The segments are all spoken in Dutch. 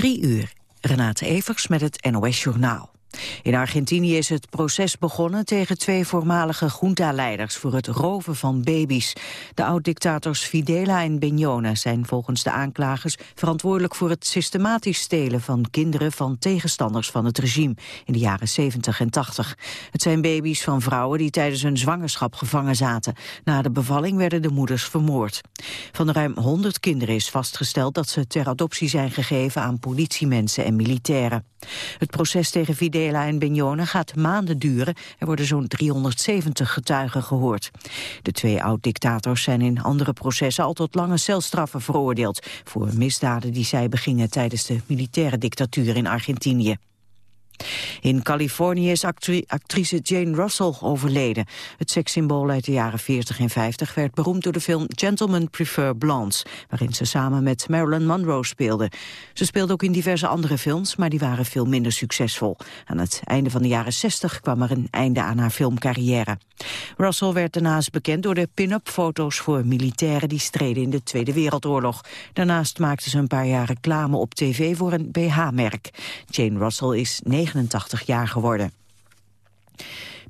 Drie uur. Renate Evers met het NOS Journaal. In Argentinië is het proces begonnen tegen twee voormalige junta-leiders voor het roven van baby's. De oud-dictators Fidela en Beñona zijn volgens de aanklagers verantwoordelijk voor het systematisch stelen van kinderen van tegenstanders van het regime in de jaren 70 en 80. Het zijn baby's van vrouwen die tijdens hun zwangerschap gevangen zaten. Na de bevalling werden de moeders vermoord. Van de ruim 100 kinderen is vastgesteld dat ze ter adoptie zijn gegeven aan politiemensen en militairen. Het proces tegen Mandela en Benjona gaat maanden duren. Er worden zo'n 370 getuigen gehoord. De twee oud-dictators zijn in andere processen al tot lange celstraffen veroordeeld... voor misdaden die zij begingen tijdens de militaire dictatuur in Argentinië. In Californië is actrice Jane Russell overleden. Het sekssymbool uit de jaren 40 en 50 werd beroemd door de film Gentlemen Prefer Blondes, waarin ze samen met Marilyn Monroe speelde. Ze speelde ook in diverse andere films, maar die waren veel minder succesvol. Aan het einde van de jaren 60 kwam er een einde aan haar filmcarrière. Russell werd daarnaast bekend door de pin-up foto's voor militairen die streden in de Tweede Wereldoorlog. Daarnaast maakte ze een paar jaar reclame op tv voor een BH-merk. Jane Russell is 89 jaar geworden.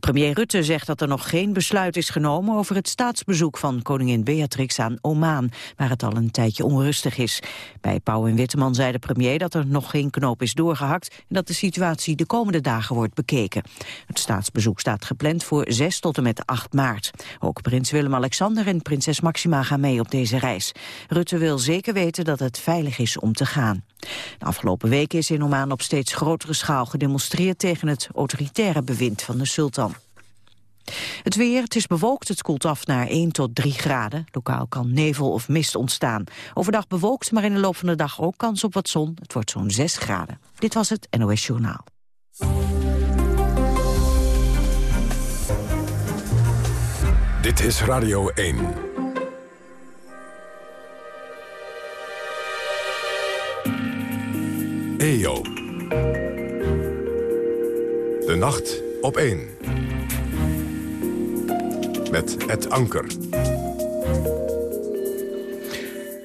Premier Rutte zegt dat er nog geen besluit is genomen over het staatsbezoek van koningin Beatrix aan Oman, waar het al een tijdje onrustig is. Bij Pauw en Witteman zei de premier dat er nog geen knoop is doorgehakt en dat de situatie de komende dagen wordt bekeken. Het staatsbezoek staat gepland voor 6 tot en met 8 maart. Ook prins Willem-Alexander en prinses Maxima gaan mee op deze reis. Rutte wil zeker weten dat het veilig is om te gaan. De afgelopen weken is in Oman op steeds grotere schaal gedemonstreerd tegen het autoritaire bewind van de sultan. Het weer, het is bewolkt, het koelt af naar 1 tot 3 graden. Lokaal kan nevel of mist ontstaan. Overdag bewolkt, maar in de loop van de dag ook kans op wat zon. Het wordt zo'n 6 graden. Dit was het NOS Journaal. Dit is Radio 1. EO. De nacht op 1 met Het Anker.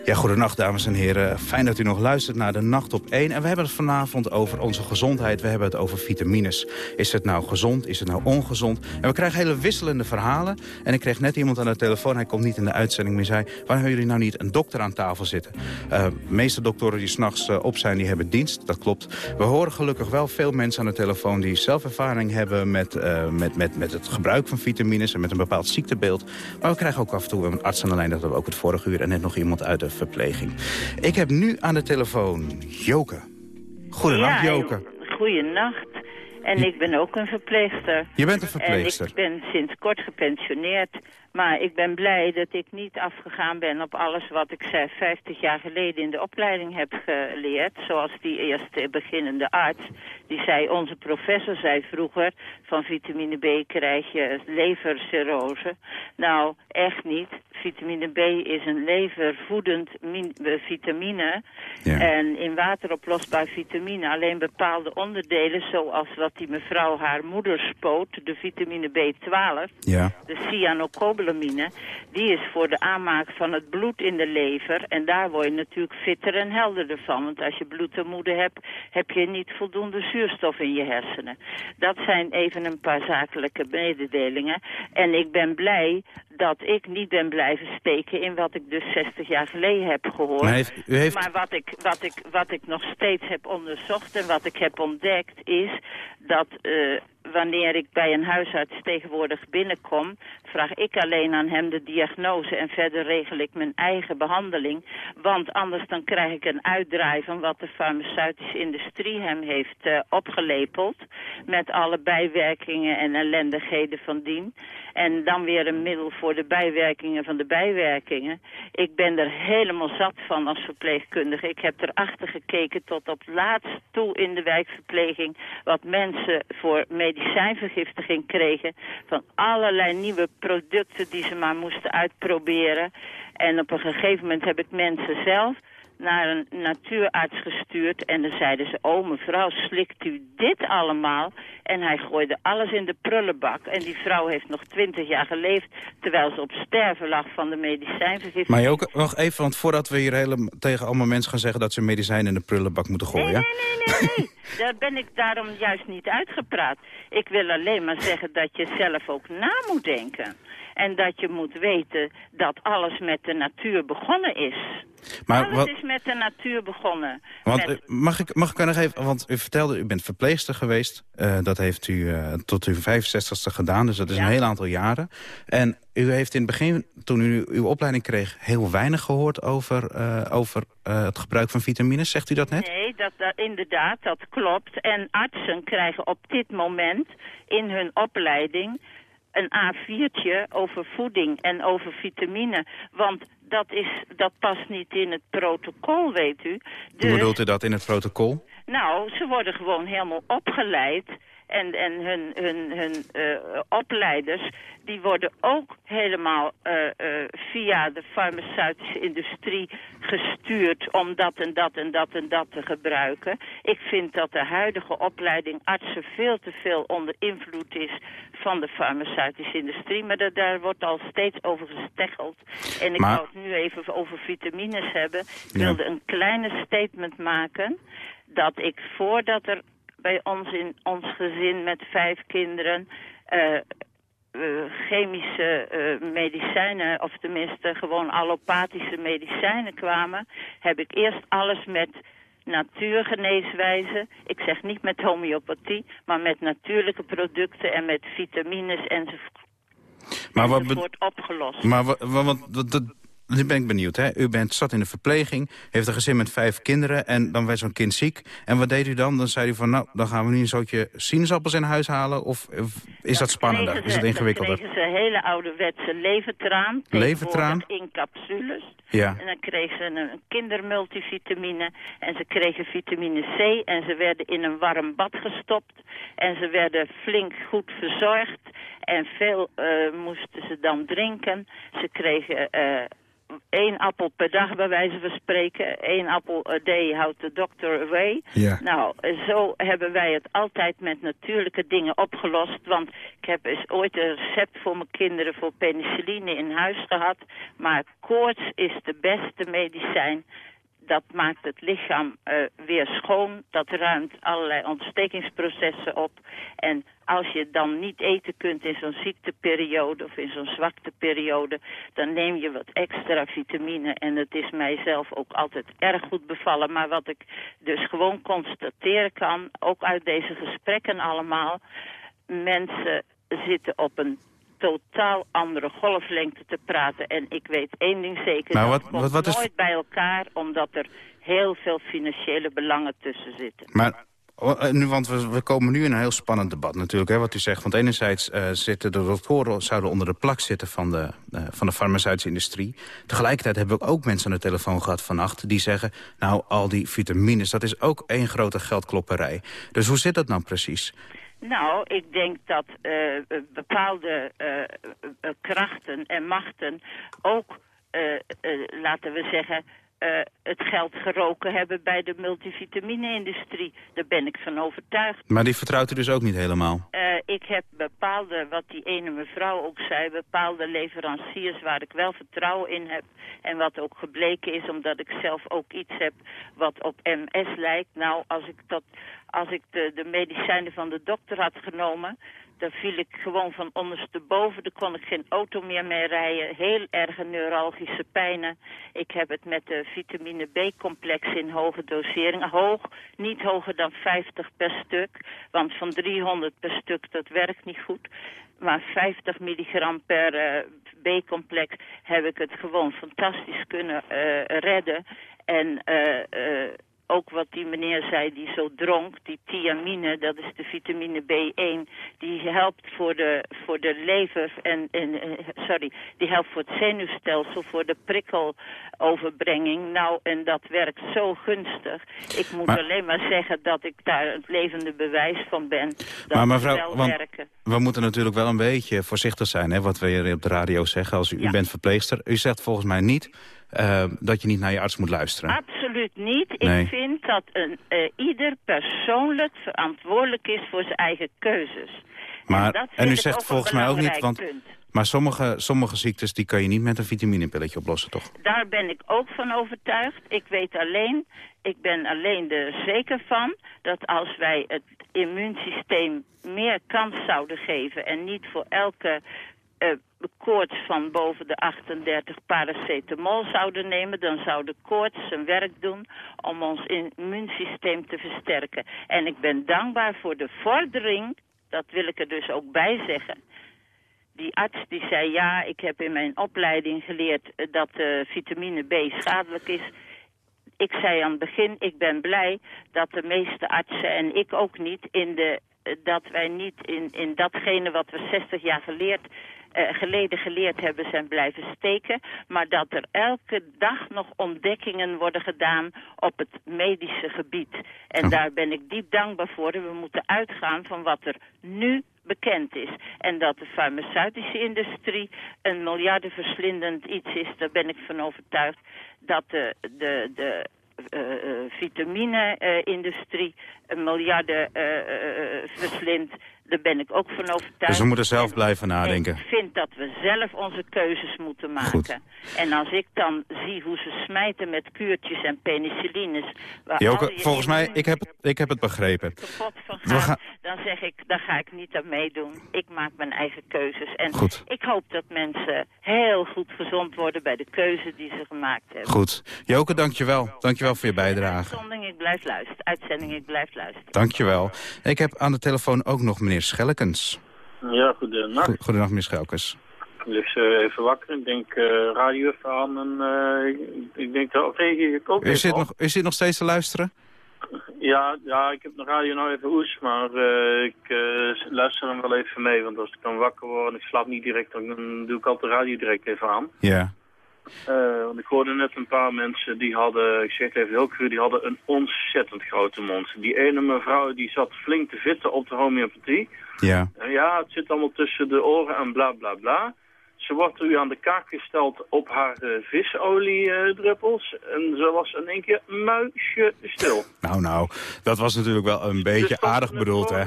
Ja, goedenacht dames en heren. Fijn dat u nog luistert naar de Nacht op 1. En we hebben het vanavond over onze gezondheid. We hebben het over vitamines. Is het nou gezond? Is het nou ongezond? En we krijgen hele wisselende verhalen. En ik kreeg net iemand aan de telefoon, hij komt niet in de uitzending meer, zei... waarom hebben jullie nou niet een dokter aan tafel zitten? De meeste doktoren die s'nachts uh, op zijn, die hebben dienst. Dat klopt. We horen gelukkig wel veel mensen aan de telefoon... die zelf ervaring hebben met, uh, met, met, met het gebruik van vitamines... en met een bepaald ziektebeeld. Maar we krijgen ook af en toe een arts aan de lijn. Dat hebben we ook het vorige uur. En net nog iemand uit de verpleging. Ik heb nu aan de telefoon Joke. Goedenacht, ja, Joke. Goedenacht. En ik ben ook een verpleegster. Je bent een verpleegster. En ik ben sinds kort gepensioneerd. Maar ik ben blij dat ik niet afgegaan ben op alles wat ik zei 50 jaar geleden in de opleiding heb geleerd. Zoals die eerste beginnende arts. Die zei, onze professor zei vroeger, van vitamine B krijg je levercirrose. Nou, echt niet. Vitamine B is een levervoedend vitamine. Ja. En in water oplosbaar vitamine alleen bepaalde onderdelen, zoals wat die mevrouw haar moeder spoot, de vitamine B12, ja. de die is voor de aanmaak van het bloed in de lever. En daar word je natuurlijk fitter en helderder van. Want als je bloedarmoede hebt, heb je niet voldoende zuurstof in je hersenen. Dat zijn even een paar zakelijke mededelingen. En ik ben blij dat ik niet ben blijven steken in wat ik dus 60 jaar geleden heb gehoord. Maar, heeft, u heeft... maar wat, ik, wat, ik, wat ik nog steeds heb onderzocht en wat ik heb ontdekt is dat uh, wanneer ik bij een huisarts tegenwoordig binnenkom... vraag ik alleen aan hem de diagnose en verder regel ik mijn eigen behandeling. Want anders dan krijg ik een uitdraai van wat de farmaceutische industrie hem heeft uh, opgelepeld... met alle bijwerkingen en ellendigheden van dien. En dan weer een middel voor de bijwerkingen van de bijwerkingen. Ik ben er helemaal zat van als verpleegkundige. Ik heb erachter gekeken tot op laatst toe in de wijkverpleging... wat mensen voor medicijnvergiftiging kregen... van allerlei nieuwe producten die ze maar moesten uitproberen. En op een gegeven moment heb ik mensen zelf naar een natuurarts gestuurd. En dan zeiden ze, oh mevrouw, slikt u dit allemaal? En hij gooide alles in de prullenbak. En die vrouw heeft nog twintig jaar geleefd... terwijl ze op sterven lag van de medicijnvergiftiging. Maar je ook nog even, want voordat we hier hele, tegen allemaal mensen gaan zeggen... dat ze medicijnen in de prullenbak moeten gooien... Nee, nee, nee, nee, nee. Daar ben ik daarom juist niet uitgepraat. Ik wil alleen maar zeggen dat je zelf ook na moet denken. En dat je moet weten dat alles met de natuur begonnen is. Maar alles is met de natuur begonnen. Want, met... mag, ik, mag ik er nog even, want u vertelde, u bent verpleegster geweest. Uh, dat heeft u uh, tot uw 65ste gedaan, dus dat is ja. een heel aantal jaren. En u heeft in het begin, toen u uw opleiding kreeg... heel weinig gehoord over, uh, over het gebruik van vitamines. Zegt u dat net? Nee, dat, dat, inderdaad, dat klopt. En artsen krijgen op dit moment in hun opleiding een A4'tje over voeding en over vitamine. Want dat, is, dat past niet in het protocol, weet u. Dus, Hoe bedoelt u dat in het protocol? Nou, ze worden gewoon helemaal opgeleid en, en hun, hun, hun uh, opleiders, die worden ook helemaal uh, uh, via de farmaceutische industrie gestuurd om dat en dat en dat en dat te gebruiken. Ik vind dat de huidige opleiding artsen veel te veel onder invloed is van de farmaceutische industrie. Maar dat, daar wordt al steeds over gesteggeld. En ik maar... wou het nu even over vitamines hebben. Ik wilde een kleine statement maken dat ik voordat er bij ons in ons gezin met vijf kinderen... Uh, chemische uh, medicijnen, of tenminste gewoon allopathische medicijnen kwamen... heb ik eerst alles met natuurgeneeswijze. Ik zeg niet met homeopathie, maar met natuurlijke producten en met vitamines enzovoort. Maar wat wordt opgelost. Maar wat, wat, dat, nu ben ik benieuwd. Hè? U bent zat in de verpleging, heeft een gezin met vijf kinderen... en dan werd zo'n kind ziek. En wat deed u dan? Dan zei u van, nou, dan gaan we nu een zootje sinaasappels in huis halen? Of, is dat spannender? Ze, is het ingewikkelder? Dan kregen ze hele ouderwetse levertraan. Levertraan? In capsules. Ja. En dan kregen ze een kindermultivitamine. En ze kregen vitamine C. En ze werden in een warm bad gestopt. En ze werden flink goed verzorgd. En veel uh, moesten ze dan drinken. Ze kregen... Uh, één appel per dag bij wijze van spreken. Eén appel a day houdt de dokter away. Ja. Nou, zo hebben wij het altijd met natuurlijke dingen opgelost. Want ik heb eens ooit een recept voor mijn kinderen voor penicilline in huis gehad. Maar koorts is de beste medicijn dat maakt het lichaam uh, weer schoon. Dat ruimt allerlei ontstekingsprocessen op. En als je dan niet eten kunt in zo'n ziekteperiode of in zo'n zwakteperiode... dan neem je wat extra vitamine. En het is mijzelf ook altijd erg goed bevallen. Maar wat ik dus gewoon constateren kan, ook uit deze gesprekken allemaal... mensen zitten op een totaal andere golflengte te praten. En ik weet één ding zeker, maar wat, nooit bij elkaar... omdat er heel veel financiële belangen tussen zitten. Maar eh, nu, want we, we, komen nu in een heel spannend debat natuurlijk, hè, wat u zegt. Want enerzijds uh, zitten de doktoren zouden onder de plak zitten van de, uh, van de farmaceutische industrie. Tegelijkertijd hebben we ook mensen aan de telefoon gehad vannacht die zeggen... nou, al die vitamines, dat is ook één grote geldklopperij. Dus hoe zit dat nou precies? Nou, ik denk dat uh, bepaalde uh, krachten en machten ook, laten we zeggen, uh, het geld geroken hebben bij de multivitamine-industrie. Daar ben ik van overtuigd. Maar die vertrouwt u dus ook niet helemaal? Uh, ik heb bepaalde, wat die ene mevrouw ook zei, bepaalde leveranciers waar ik wel vertrouwen in heb. En wat ook gebleken is, omdat ik zelf ook iets heb wat op MS lijkt. Nou, als ik, dat, als ik de, de medicijnen van de dokter had genomen daar viel ik gewoon van ondersteboven. Daar kon ik geen auto meer mee rijden. Heel erge neuralgische pijnen. Ik heb het met de vitamine B-complex in hoge dosering. Hoog, niet hoger dan 50 per stuk. Want van 300 per stuk, dat werkt niet goed. Maar 50 milligram per uh, B-complex heb ik het gewoon fantastisch kunnen uh, redden. En... Uh, ook wat die meneer zei die zo dronk, die thiamine, dat is de vitamine B1, die helpt voor de, voor de lever en, en sorry, die helpt voor het zenuwstelsel, voor de prikkeloverbrenging. Nou, en dat werkt zo gunstig. Ik moet alleen maar zeggen dat ik daar het levende bewijs van ben. Dat maar mevrouw, wel want werken. we moeten natuurlijk wel een beetje voorzichtig zijn, hè, wat we hier op de radio zeggen. Als u, u bent verpleegster, u zegt volgens mij niet uh, dat je niet naar je arts moet luisteren. Absoluut absoluut niet. Nee. Ik vind dat een, eh, ieder persoonlijk verantwoordelijk is voor zijn eigen keuzes. Maar, en vind u zegt volgens mij ook niet, want, punt. maar sommige, sommige ziektes die kan je niet met een vitaminepilletje oplossen, toch? Daar ben ik ook van overtuigd. Ik weet alleen, ik ben alleen er zeker van dat als wij het immuunsysteem meer kans zouden geven en niet voor elke eh, koorts van boven de 38 paracetamol zouden nemen, dan zou de koorts zijn werk doen om ons immuunsysteem te versterken. En ik ben dankbaar voor de vordering, dat wil ik er dus ook bij zeggen, die arts die zei, ja, ik heb in mijn opleiding geleerd eh, dat eh, vitamine B schadelijk is. Ik zei aan het begin, ik ben blij dat de meeste artsen en ik ook niet in de dat wij niet in, in datgene wat we 60 jaar geleerd, geleden geleerd hebben zijn blijven steken. Maar dat er elke dag nog ontdekkingen worden gedaan op het medische gebied. En daar ben ik diep dankbaar voor. En we moeten uitgaan van wat er nu bekend is. En dat de farmaceutische industrie een miljardenverslindend iets is, daar ben ik van overtuigd. Dat de, de, de eh, eh, vitamine-industrie een miljarden eh, eh, eh, verslindt. Daar ben ik ook van overtuigd. Dus we moeten zelf En- blijven nadenken. Ik vind dat we zelf onze keuzes moeten maken. Goed. En als ik dan zie hoe ze smijten met kuurtjes en penicillines... waar Joke, volgens mij, ik heb, het- ik heb het begrepen. kapot van gaat, gaan- dan zeg ik, daar ga ik niet aan meedoen. Ik maak mijn eigen keuzes. En Goed. ik hoop dat mensen heel goed gezond worden bij de keuze die ze gemaakt hebben. Goed. Joke, dankjewel. Dankjewel voor je bijdrage. Uitzending, ik blijf luisteren. Uitzending, ik blijf luisteren. Dankjewel. Ik heb aan de telefoon ook nog meneer Schellekens. Ja, goedenacht. Go- Goedendag, meneer Schelkens. Ik lig eh, even wakker. Ik denk eh, radio even aan en eh, ik- denk, daar reageer ik ook U even zit, nog, u zit nog steeds te luisteren? Ja, ja, ik heb de radio nou even oes, maar ik luister hem wel even mee. Want als ik dan wakker word en ik slaap niet direct, dan doe ik altijd de radio direct even aan. Ja. Eh, want ik hoorde net een paar mensen die hadden, ik zeg het even heel cru, die hadden een ontzettend grote mond. Die ene mevrouw die zat flink te vitten op de homeopathie. Ja. Ja, het zit allemaal tussen de oren en bla bla bla. Ze wordt u aan de kaak gesteld op haar uh, visoliedruppels. en ze was in één keer muisje stil. Nou, nou. Dat was natuurlijk wel een beetje stopten aardig bedoeld, hè?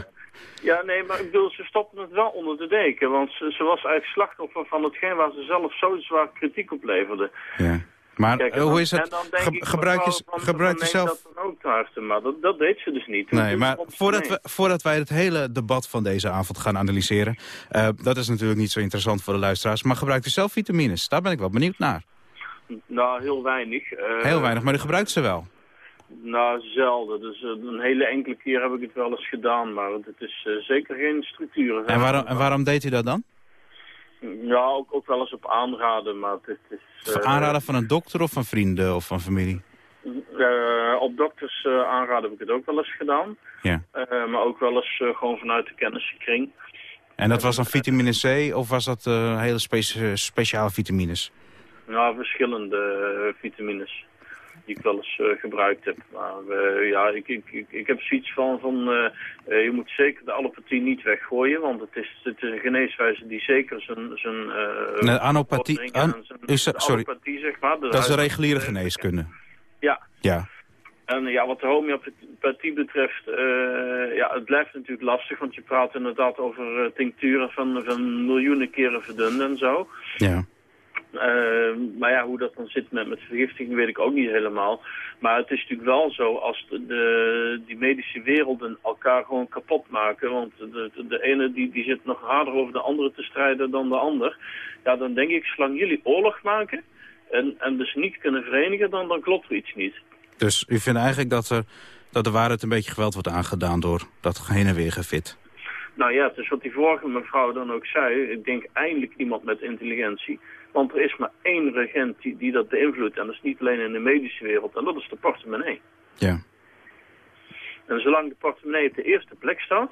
Ja, nee, maar ik bedoel, ze stopten het wel onder de deken. Want ze, ze was eigenlijk slachtoffer van hetgeen waar ze zelf zo zwaar kritiek op leverde. Ja. Maar Kijk, en hoe is het? Ge- ik, gebruik je, gebruik je zelf... dat dan ook harte, maar dat, dat deed ze dus niet. Nee, maar voordat, mee. we, voordat wij het hele debat van deze avond gaan analyseren... eh, dat is natuurlijk niet zo interessant voor de luisteraars... maar gebruikt u zelf vitamines? Daar ben ik wel benieuwd naar. Nou, heel weinig. Eh, Heel weinig, maar u gebruikt ze wel. Nou, zelden. Dus eh, een hele enkele keer heb ik het wel eens gedaan, maar het is eh, zeker geen structuur. En waarom, en waarom deed u dat dan? Ja, ook, ook wel eens op aanraden, maar het is... Eh, aanraden van een dokter of van vrienden of van familie? op dokters aanraden heb ik het ook wel eens gedaan. Ja. Maar ook wel eens gewoon vanuit de kennissenkring. En dat was dan vitamine C of was dat hele spe- speciale vitamines? Nou, verschillende vitamines die ik wel eens eh, gebruikt heb. Maar eh, ja, ik, ik, ik, ik heb zoiets van, van eh, je moet zeker de allopathie niet weggooien. Want het is, het is een geneeswijze die zeker zijn... zijn Nee, anopathie- an- is sorry. zeg maar. Dat is huis- reguliere geneeskunde. Ja, Ja. En ja, wat de homeopathie betreft, ja, het blijft natuurlijk lastig, want je praat inderdaad over tincturen van, van miljoenen keren verdunnen en zo. ja. Eh, maar ja, hoe dat dan zit met, met vergiftiging weet ik ook niet helemaal. Maar het is natuurlijk wel zo als de, de- die medische werelden elkaar gewoon kapot maken. Want de, de, de ene die, die zit nog harder over de andere te strijden dan de ander. Ja, dan denk ik, zolang jullie oorlog maken en, en dus niet kunnen verenigen, dan, dan klopt er iets niet. Dus u vindt eigenlijk dat, er, dat de waarheid een beetje geweld wordt aangedaan door dat heen en weer gefit? Nou ja, het is wat die vorige mevrouw dan ook zei. Ik denk eindelijk iemand met intelligentie. Want er is maar één regent die, die dat beïnvloedt. En dat is niet alleen in de medische wereld. En dat is de portemonnee. Ja. En zolang de portemonnee op de eerste plek staat...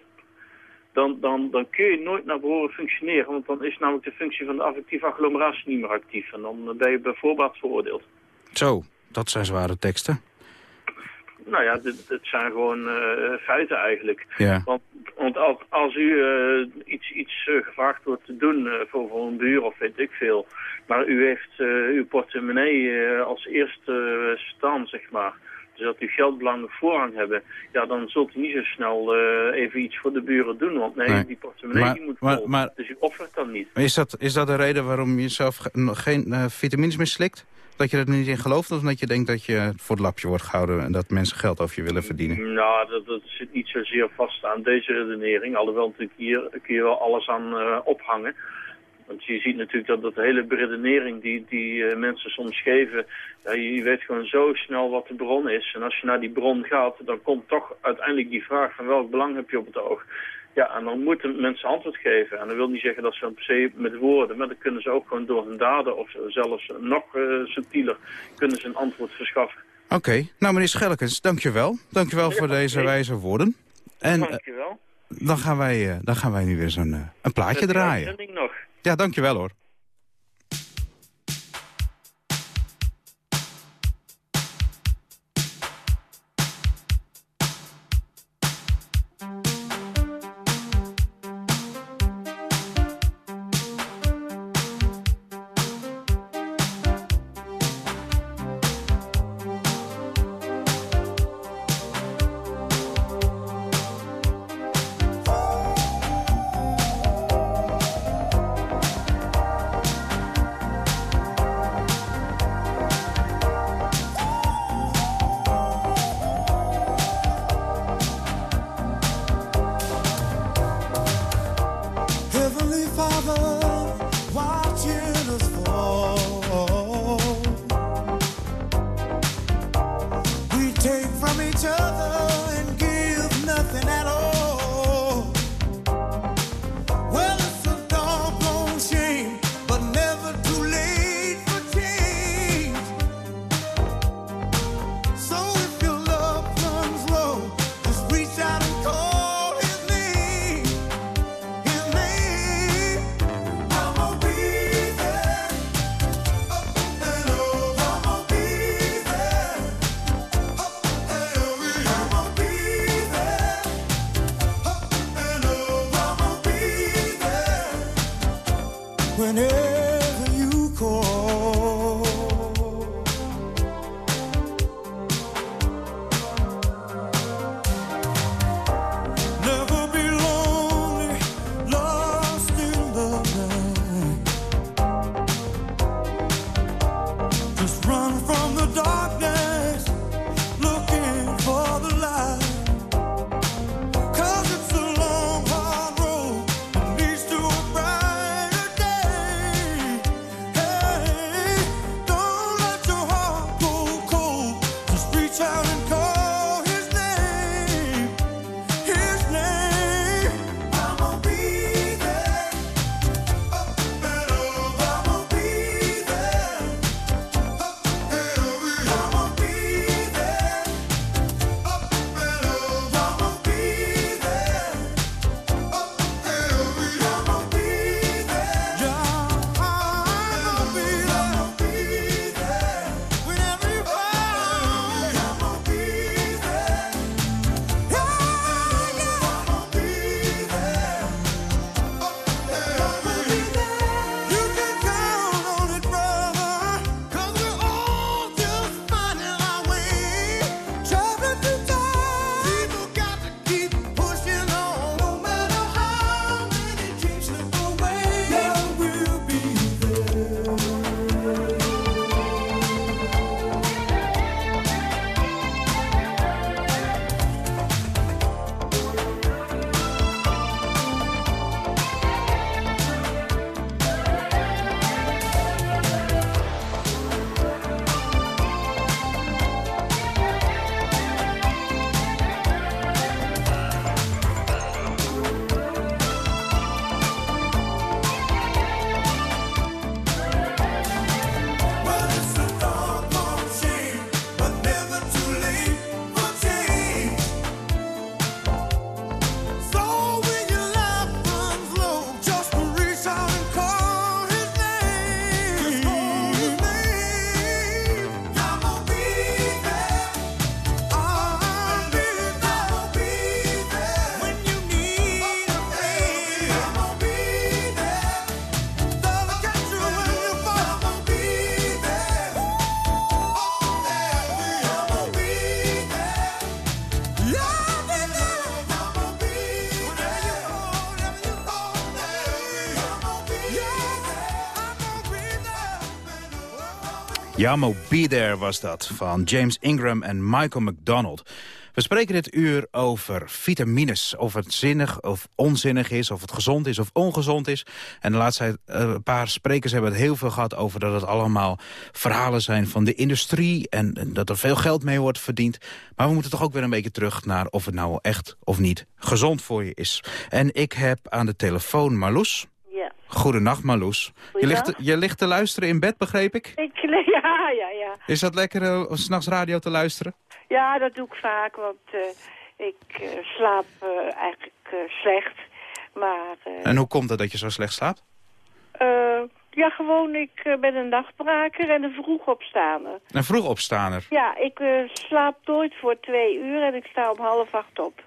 Dan, dan, dan kun je nooit naar behoren functioneren. Want dan is namelijk de functie van de affectieve agglomeratie niet meer actief. En dan ben je bij voorbaat veroordeeld. Zo, dat zijn zware teksten. Nou ja, dit, dit zijn gewoon uh, feiten eigenlijk. Ja. Want, want als, als u uh, iets, iets uh, gevraagd wordt te doen voor, voor een buur of weet ik veel... maar u heeft uw portemonnee als eerste staan, zeg maar... Dus dat u geldbelangen voorrang hebben, ja, dan zult u niet zo snel even iets voor de buren doen. Want nee, die portemonnee maar, die moet maar, vol. Maar, dus u offert dan niet. Is dat, is dat de reden waarom je zelf geen vitamines meer slikt? Dat je er niet in gelooft of dat je denkt dat je voor het lapje wordt gehouden... en dat mensen geld over je willen verdienen? Nou, dat, dat zit niet zozeer vast aan deze redenering. Alhoewel natuurlijk hier kun je wel alles aan uh, ophangen. Want je ziet natuurlijk dat dat hele beredenering die, die uh, mensen soms geven... Je weet gewoon zo snel wat de bron is. En als je naar die bron gaat, dan komt toch uiteindelijk die vraag... van welk belang heb je op het oog? Ja, en dan moeten mensen antwoord geven. En dat wil niet zeggen dat ze per se met woorden, maar dan kunnen ze ook gewoon door hun daden of zelfs nog uh, subtieler kunnen ze een antwoord verschaffen. Oké, okay. nou meneer Schellekens, dankjewel. Dankjewel ja, voor deze okay. wijze woorden. En, dankjewel. Uh, dan, gaan wij, uh, dan gaan wij nu weer zo'n een plaatje draaien. Nog. Ja, dankjewel hoor. Yamo Be There was dat, van James Ingram en Michael McDonald. We spreken dit uur over vitamines. Of het zinnig of onzinnig is, of het gezond is of ongezond is. En de laatste eh, paar sprekers hebben het heel veel gehad over dat het allemaal verhalen zijn van de industrie. En, en dat er veel geld mee wordt verdiend. Maar we moeten toch ook weer een beetje terug naar of het nou echt of niet gezond voor je is. En ik heb aan de telefoon Marloes. Goedenacht Marloes. Je ligt, je ligt te luisteren in bed, begreep ik? Ik, ja, ja, ja. Is dat lekker eh, om 's s'nachts radio te luisteren? Ja, dat doe ik vaak, want eh, ik eh, slaap eigenlijk slecht. Maar En hoe komt het dat je zo slecht slaapt? ja, gewoon, ik ben een nachtbraker en een vroeg opstaander. Een vroeg opstaaner. Ja, ik slaap nooit voor twee uur en ik sta om half acht op.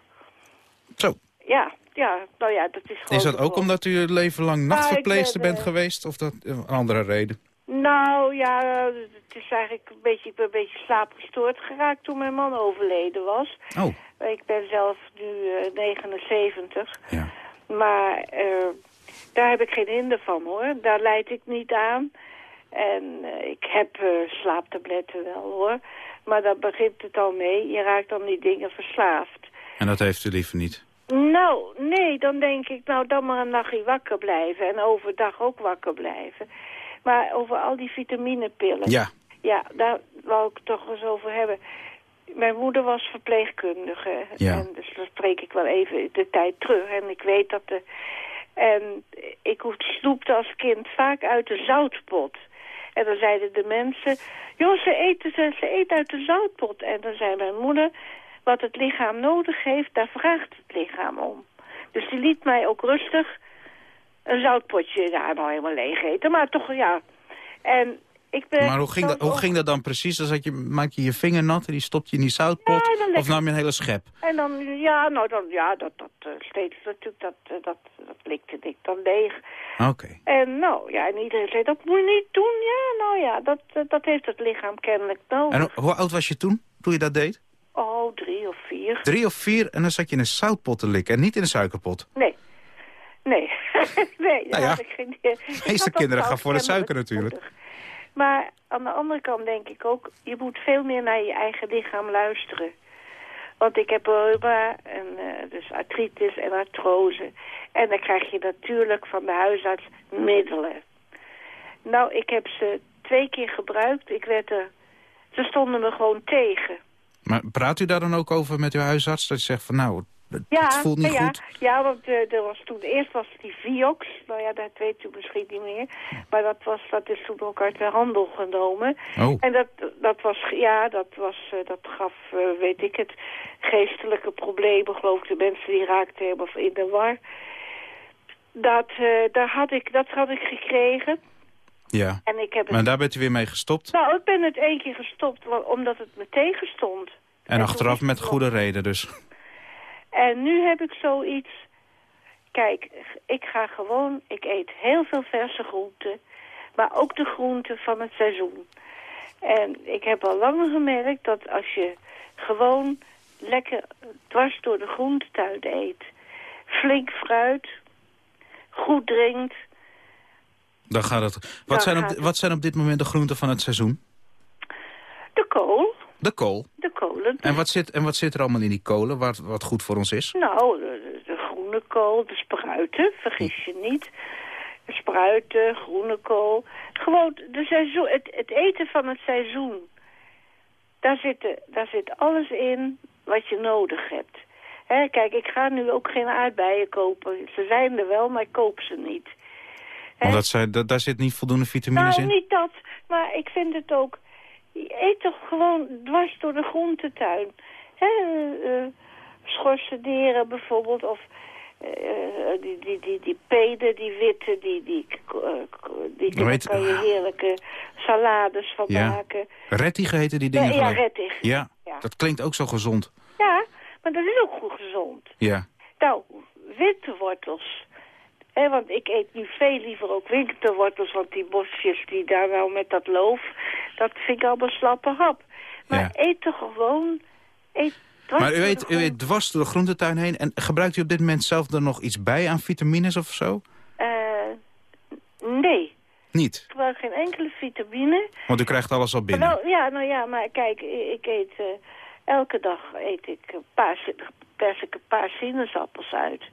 Zo. Ja, ja, nou ja, dat is gewoon... Is dat ook gewoon- omdat u het leven lang nachtverpleegster ik ben, bent eh, geweest? Of dat een andere reden? Nou ja, het is eigenlijk een beetje, ik ben een beetje slaapgestoord geraakt toen mijn man overleden was. Oh, Ik ben zelf nu eh, 79. ja. Maar eh, daar heb ik geen hinder van hoor. Daar leid ik niet aan. En eh, ik heb eh, slaaptabletten wel hoor. Maar daar begint het al mee. Je raakt dan die dingen verslaafd. En dat heeft u liever niet? Nou, nee, dan denk ik, nou dan maar een nachtje wakker blijven. En overdag ook wakker blijven. Maar over al die vitaminepillen. Ja. Ja, daar wou ik het toch eens over hebben. Mijn moeder was verpleegkundige. Ja. En dus dan spreek ik wel even de tijd terug. En ik weet dat de... En ik snoepte als kind vaak uit de zoutpot. En dan zeiden de mensen... joh, ze eten, ze, ze eten uit de zoutpot. En dan zei mijn moeder... wat het lichaam nodig heeft, daar vraagt het lichaam om. Dus die liet mij ook rustig een zoutpotje... ja, nou helemaal leeg eten, maar toch, ja... En ik ben Maar hoe ging, dat, hoe ging dat dan precies? Dan zat je, maak je je vinger nat en die stopt je in die zoutpot? Ja, of nam je een hele schep? En dan, ja, nou dan, ja, dat, dat eh, steeds natuurlijk, dat, eh, dat, dat likte ik dan leeg. Oké. En nou, ja, en iedereen zei, dat moet je niet doen. Ja, nou ja, dat, eh, dat heeft het lichaam kennelijk nodig. En ho- hoe oud was je toen, toen je dat deed? Oh, drie of vier. Drie of vier en dan zat je in een zoutpot te likken en niet in een suikerpot. Nee. Nee. nee, Nou ja, ik geen. Ik meeste kinderen gaan voor de suiker natuurlijk. Maar aan de andere kant denk ik ook, je moet veel meer naar je eigen lichaam luisteren. Want ik heb reuma, en, eh, dus artritis en artrose. En dan krijg je natuurlijk van de huisarts middelen. Nou, ik heb ze twee keer gebruikt. Ik werd er, ze stonden me gewoon tegen. Maar praat u daar dan ook over met uw huisarts? Dat je zegt van nou, het, Ja, het voelt niet ja, goed. Ja, want eh, er was toen, eerst was die Viox, nou ja, dat weet u misschien niet meer. Maar dat, was, dat is toen ook uit de handel genomen. Oh, En dat, dat was, ja, dat was, eh, dat gaf, eh, weet ik het, geestelijke problemen, geloof ik. De mensen die raakten helemaal in de war. Dat, daar had ik, dat had ik gekregen. Ja. En ik heb het, Maar daar bent u weer mee gestopt. nou, ik ben het één keer gestopt, omdat het me tegenstond. En achteraf met goede reden dus. En nu heb ik zoiets... Kijk, ik ga gewoon... Ik eet heel veel verse groenten. Maar ook de groenten van het seizoen. En ik heb al langer gemerkt dat als je gewoon lekker dwars door de groentetuin eet... flink fruit, goed drinkt... Dan gaat het. Wat, Dan zijn op, gaat wat zijn op dit moment de groenten van het seizoen? De kool, De kool. de kolen. En wat zit, en wat zit er allemaal in die kolen, wat, wat goed voor ons is? Nou, de, de groene kool, de spruiten, vergis je niet. De spruiten, groene kool. Gewoon de seizoen, het, het eten van het seizoen. Daar zit, daar zit alles in wat je nodig hebt. Kijk, ik ga nu ook geen aardbeien kopen. Ze zijn er wel, maar ik koop ze niet. Hè? Omdat zij, da- daar zit niet voldoende vitamines nou, in? niet dat, maar ik vind het ook... Je eet toch gewoon dwars door de groentetuin. Hè, schorsederen bijvoorbeeld, of eh, die, die, die, die peden, die witte, die, die, die, Weet- kan je heerlijke salades van Ja. maken. Rettige heten die Ja, dingen ja, ik. rettig. Ja, Ja. dat klinkt ook zo gezond. Ja, maar dat is ook goed gezond. Ja. Nou, witte wortels. Want ik eet nu veel liever ook witte wortels, want die bosjes die daar wel met dat loof, dat vind ik allemaal slappe hap. Maar Ja. eet toch gewoon, eet Maar u weet, u dwars door de groentetuin heen. En gebruikt u op dit moment zelf er nog iets bij aan vitamines of zo? Eh, nee. Niet? Ik gebruik geen enkele vitamine. Want u krijgt alles al binnen. Nou, ja, nou ja, maar kijk, ik eet... eh, elke dag eet ik een paar, pers ik een paar sinaasappels uit.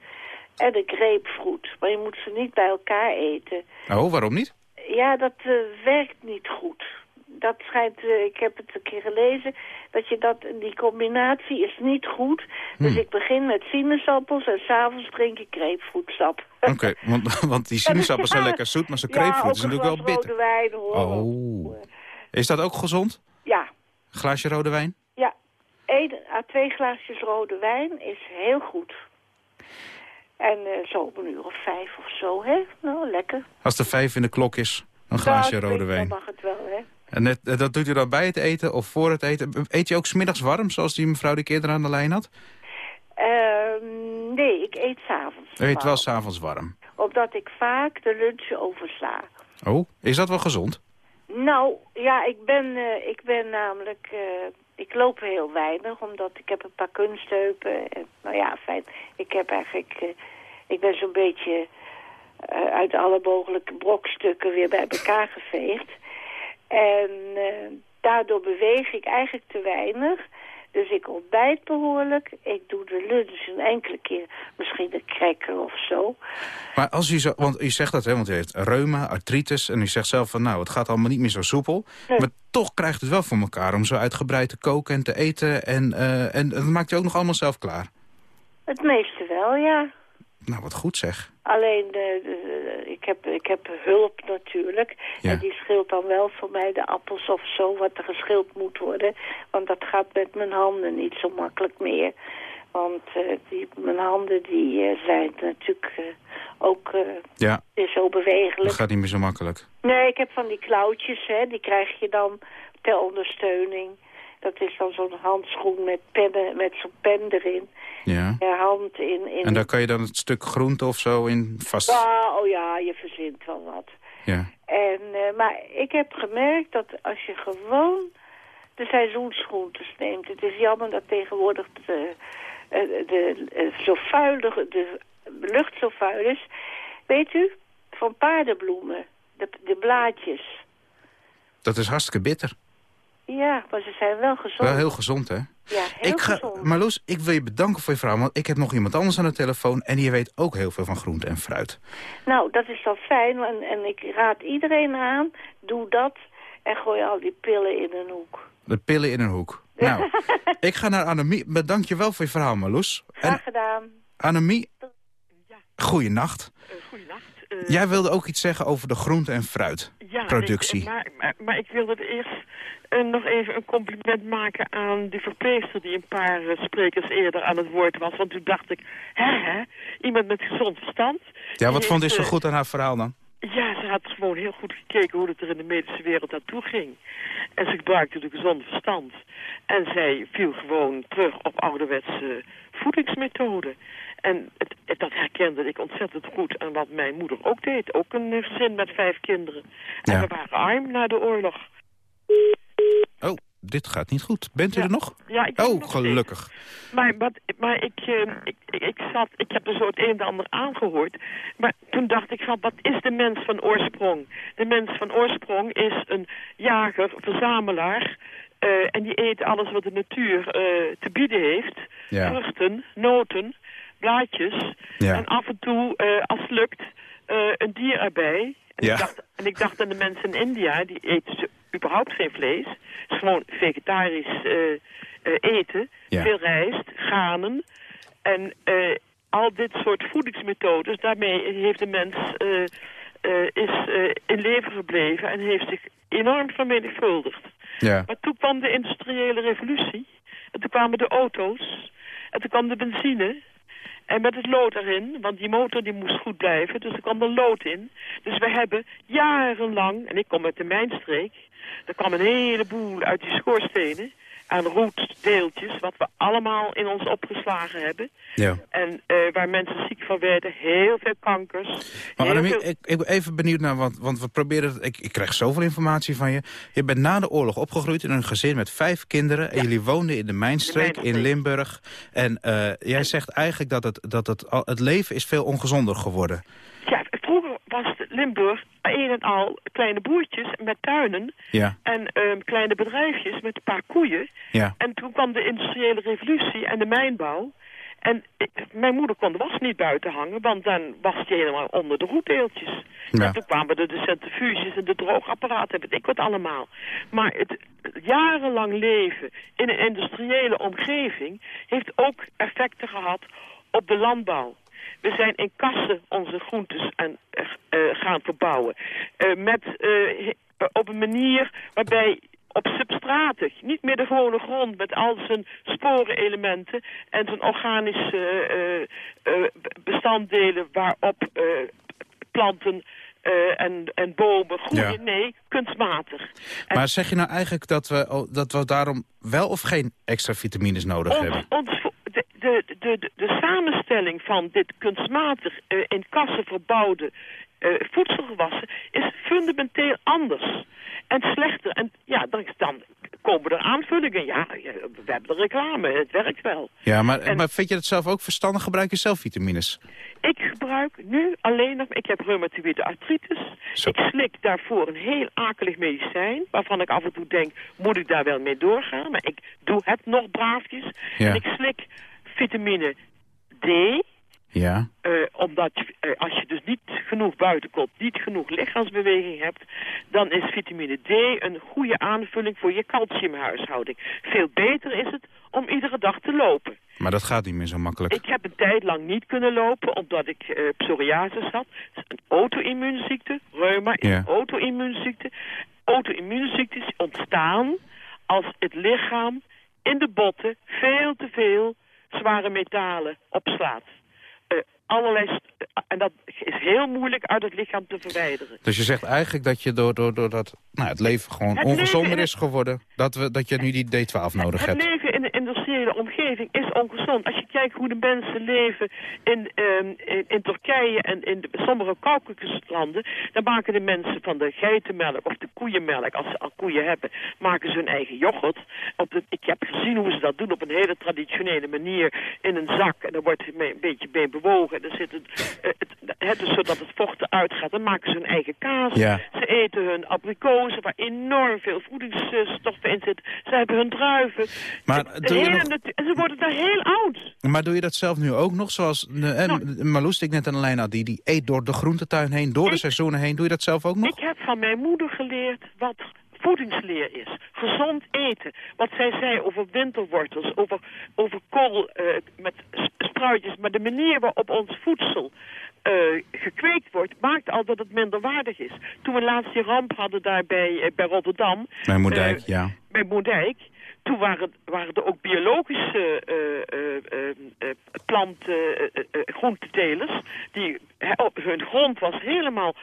En een grapefruit. Maar je moet ze niet bij elkaar eten. Oh, waarom niet? Ja, dat eh, werkt niet goed. Dat schijnt, eh, ik heb het een keer gelezen, dat je dat, die combinatie is niet goed. Dus Hmm. ik begin met sinaasappels en s'avonds drink ik grapefruitsap. Oké, want, want die sinaasappels zijn lekker zoet, maar zo'n grapefruit is een natuurlijk wel bitter. rode wijn hoor. Oh. Is dat ook gezond? Ja, Glaasje rode wijn? ja. À twee glaasjes rode wijn is heel goed. En eh, zo om een uur of vijf of zo, hè? Nou, lekker. Als er vijf in de klok is, een glaasje Nou, rode denk, wijn. Dan mag het wel, hè? En net, eh, dat doet u dan bij het eten of voor het eten? Eet je ook smiddags warm, zoals die mevrouw die ik eerder aan de lijn had? Ehm, nee, ik eet s'avonds. U eet wel warm. s'avonds warm. Omdat ik vaak de lunch oversla. Oh, is dat wel gezond? Nou, ja, ik ben, eh, ik ben namelijk... ik loop heel weinig, omdat ik heb een paar kunstheupen. En, nou ja, fijn. Ik heb eigenlijk... eh, ik ben zo'n beetje eh, uit alle mogelijke brokstukken weer bij elkaar geveegd. En eh, daardoor beweeg ik eigenlijk te weinig. Dus ik ontbijt behoorlijk. Ik doe de lunch een enkele keer. Misschien een cracker of zo. Maar als u zo, want u zegt dat, hè, want u heeft reuma, artritis... en u zegt zelf van, nou, het gaat allemaal niet meer zo soepel. Nee. Maar toch krijgt het wel voor elkaar om zo uitgebreid te koken en te eten... en, eh, en dat maakt u ook nog allemaal zelf klaar. Het meeste wel, ja. Nou, wat goed zeg. Alleen, de, heb, ik heb hulp natuurlijk. Ja. En die schilt dan wel voor mij de appels of zo, wat er geschild moet worden. Want dat gaat met mijn handen niet zo makkelijk meer. Want eh, die, mijn handen die eh, zijn natuurlijk eh, ook Ja, zo dat bewegelijk. gaat niet meer zo makkelijk. Nee, ik heb van die klauwtjes, hè, die krijg je dan ter ondersteuning. Dat is dan zo'n handschoen met pennen, met zo'n pen erin. Ja. Hand in... in En daar kan je dan het stuk groente of zo in vast... Ja, oh ja, je verzint wel wat. Ja. En, eh, maar ik heb gemerkt dat als je gewoon de seizoensgroentes neemt... Het is jammer dat tegenwoordig de, eh, de, eh, zo vuil, de lucht zo vuil is. Weet u, van paardenbloemen, de, de blaadjes. Dat is hartstikke bitter. Ja, maar ze zijn wel gezond. Wel heel gezond, hè? ja, heel ik ga, gezond. Marloes, ik wil je bedanken voor je verhaal... want ik heb nog iemand anders aan de telefoon... en die weet ook heel veel van groente en fruit. Nou, dat is dan fijn. En, en ik raad iedereen aan, doe dat... en gooi al die pillen in een hoek. De pillen in een hoek. Nou, ik ga naar Annemie. Bedank je wel voor je verhaal, Marloes. Graag En gedaan. Annemie, Ja. goeienacht. Uh, goeienacht. Eh, Jij wilde ook iets zeggen over de groente- en ja, fruitproductie. nee, maar, maar, maar ik wilde het eerst eh, nog even een compliment maken aan de verpleegster... die een paar eh, sprekers eerder aan het woord was. Want toen dacht ik, hè, hè, iemand met gezond verstand. ja, wat die vond je heeft, zo eh, goed aan haar verhaal dan? Ja, ze had gewoon heel goed gekeken hoe het er in de medische wereld aan toe ging. En ze gebruikte de gezonde verstand. En zij viel gewoon terug op ouderwetse voedingsmethoden. En het, het- dat herkende ik ontzettend goed aan wat mijn moeder ook deed. Ook een gezin met vijf kinderen. En Ja. we waren arm na de oorlog. Oh, dit gaat niet goed. Bent u Ja. er nog? Ja, ik Oh, nog gelukkig. Maar, wat, maar ik, eh, ik, ik, zat, ik heb er zo het een en ander aangehoord. Maar toen dacht ik van, wat is de mens van oorsprong? De mens van oorsprong is een jager, verzamelaar. eh, en die eet alles wat de natuur eh, te bieden heeft. Ja. Vruchten, noten, blaadjes. Ja. En af en toe, als het lukt, een dier erbij. En, Ja. ik dacht, en ik dacht aan de mensen in India, die eten überhaupt geen vlees. Het is gewoon vegetarisch eh, eh, eten. Ja. Veel rijst, granen. En eh, al dit soort voedingsmethodes, daarmee heeft de mens is in leven gebleven en heeft zich enorm vermenigvuldigd. Ja. Maar toen kwam de industriële revolutie. En toen kwamen de auto's. En toen kwam de benzine. En met het lood erin, want die motor die moest goed blijven. Dus er kwam er lood in. Dus we hebben jarenlang, en ik kom uit de mijnstreek... er kwam een heleboel uit die schoorstenen aan roetdeeltjes... wat we allemaal in ons opgeslagen hebben. ja. En eh, waar mensen ziek van werden, heel veel kankers. Maar Annemie, veel- ik, ik ben even benieuwd naar, want, want we proberen ik, ik krijg zoveel informatie van je. Je bent na de oorlog opgegroeid in een gezin met vijf kinderen. En jullie woonden in de Mijnstreek, De in. Limburg. En eh, jij zegt eigenlijk dat, het, dat het, het leven is veel ongezonder geworden. Ja, vroeger was het Limburg een en al kleine boertjes met tuinen Ja, en ehm, kleine bedrijfjes met een paar koeien. ja. En toen kwam de industriële revolutie en de mijnbouw. En ik- mijn moeder kon de was niet buiten hangen, want dan was die helemaal onder de roetdeeltjes. Ja. En toen kwamen er de centrifuges en de droogapparaten en weet ik wat allemaal. Maar het jarenlang leven in een industriële omgeving heeft ook effecten gehad op de landbouw. We zijn in kassen onze groentes en, eh, eh, gaan verbouwen. Eh, met, op een manier waarbij op substraten, niet meer de gewone grond met al zijn sporenelementen en zijn organische bestanddelen waarop planten en, en bomen groeien. Ja. Nee, kunstmatig. En Maar zeg je nou eigenlijk dat we, dat we daarom wel of geen extra vitamines nodig ons, hebben? ons, de, de, de, samenstelling van dit kunstmatig eh, in kassen verbouwde eh, voedselgewassen is fundamenteel anders. En slechter. En ja, dan, dan komen er aanvullingen. Ja, we hebben de reclame. Het werkt wel. Ja, maar, en- maar vind je het zelf ook verstandig? Gebruik je zelf vitamines? Ik gebruik nu alleen nog... Ik heb reumatoïde artritis. Zo. Ik slik daarvoor een heel akelig medicijn... waarvan ik af en toe denk, moet ik daar wel mee doorgaan? Maar ik doe het nog braafjes. Ja. En ik slik vitamine D... Ja. Eh, omdat eh, als je dus niet genoeg buiten komt, niet genoeg lichaamsbeweging hebt, dan is vitamine D een goede aanvulling voor je calciumhuishouding. Veel beter is het om iedere dag te lopen. Maar dat gaat niet meer zo makkelijk. Ik heb een tijd lang niet kunnen lopen omdat ik eh, psoriasis had. Een auto-immuunziekte. Reuma is Ja. een auto-immuunziekte. Auto-immuunziektes ontstaan als het lichaam in de botten veel te veel zware metalen opslaat. Eh, allerlei st- en dat is heel moeilijk uit het lichaam te verwijderen. Dus je zegt eigenlijk dat je door, door, doordat nou, het leven gewoon Het ongezonder in is geworden... Dat, we, dat je nu die D12 nodig Het hebt. leven in de industriële omgeving is ongezond. Als je kijkt hoe de mensen leven in, ehm, in, in Turkije en in de, sommige Caucasuslanden... dan maken de mensen van de geitenmelk of de koeienmelk, als ze al koeien hebben... maken ze hun eigen yoghurt. Op de, ik heb gezien hoe ze dat doen op een hele traditionele manier in een zak. En dan wordt mee- een beetje mee bewogen. En dan zit het, eh, het, het is zodat het vocht eruit gaat. Dan maken ze hun eigen kaas. Ja. Ze eten hun abrikozen, waar enorm veel voedingsstoffen in zitten. Ze hebben hun druiven. Maar De hele nog- En ze worden daar heel oud. Maar doe je dat zelf nu ook nog? Zoals en, Nou. Marloes ik net aan de lijn had. Die, die eet door de groentetuin heen, door de seizoenen heen. Doe je dat zelf ook nog? Ik heb van mijn moeder geleerd wat voedingsleer is. Gezond eten. Wat zij zei over winterwortels, over, over kool eh, met spruitjes. Maar de manier waarop ons voedsel eh, gekweekt wordt, maakt al dat het minder waardig is. Toen we laatst die ramp hadden daar bij, eh, bij Rotterdam... Bij Moerdijk, eh, ja. bij Moerdijk. Toen waren, waren er ook biologische plant, eh, eh, eh, groentetelers. Die, hun grond was helemaal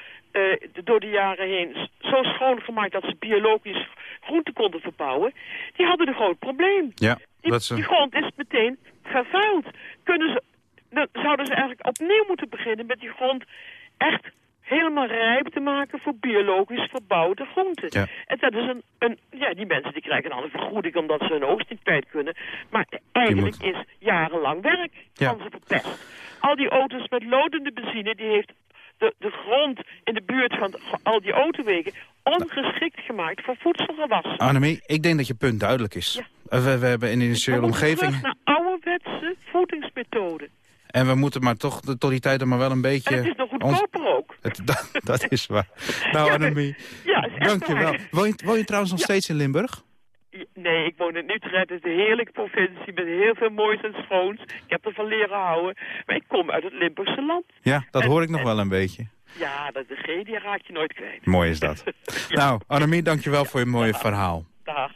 door de jaren heen zo schoongemaakt dat ze biologisch groente konden verbouwen. Die hadden een groot probleem. Ja, Die, dat een- die grond is meteen vervuild. Kunnen ze, dan zouden ze eigenlijk opnieuw moeten beginnen met die grond echt helemaal rijp te maken voor biologisch verbouwde groenten. Ja. En dat is een, een, ja, die mensen die krijgen dan een vergoeding omdat ze hun oogst niet kwijt kunnen. Maar eigenlijk moet- is jarenlang werk Ja. van ze verpest. Al die auto's met lodende benzine, die heeft de, de grond in de buurt van al die autowegen ongeschikt gemaakt voor voedselgewassen. Annemie, ik denk dat je punt duidelijk is. Ja. Eh, We, we hebben in de industriële omgeving... terug naar ouderwetse voedingsmethoden. En we moeten maar toch tot die tijd er maar wel een beetje... En het is nog ons- goedkoper ook. Het- dat, dat is waar. Nou, Ja, Annemie, Ja, is echt dank je wel. waar. Woon je, woon je trouwens nog Ja. steeds in Limburg? Nee, ik woon in Utrecht. Het is een heerlijke provincie met heel veel moois en schoons. Ik heb ervan leren houden. Maar ik kom uit het Limburgse land. Ja, dat En- hoor ik nog en- wel een beetje. Ja, dat de G, die raak je nooit kwijt. Mooi is dat. Nou, Annemie, dank je wel voor je mooie verhaal. Dag.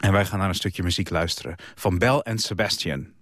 En wij gaan naar een stukje muziek luisteren. Van Bel en Sebastian.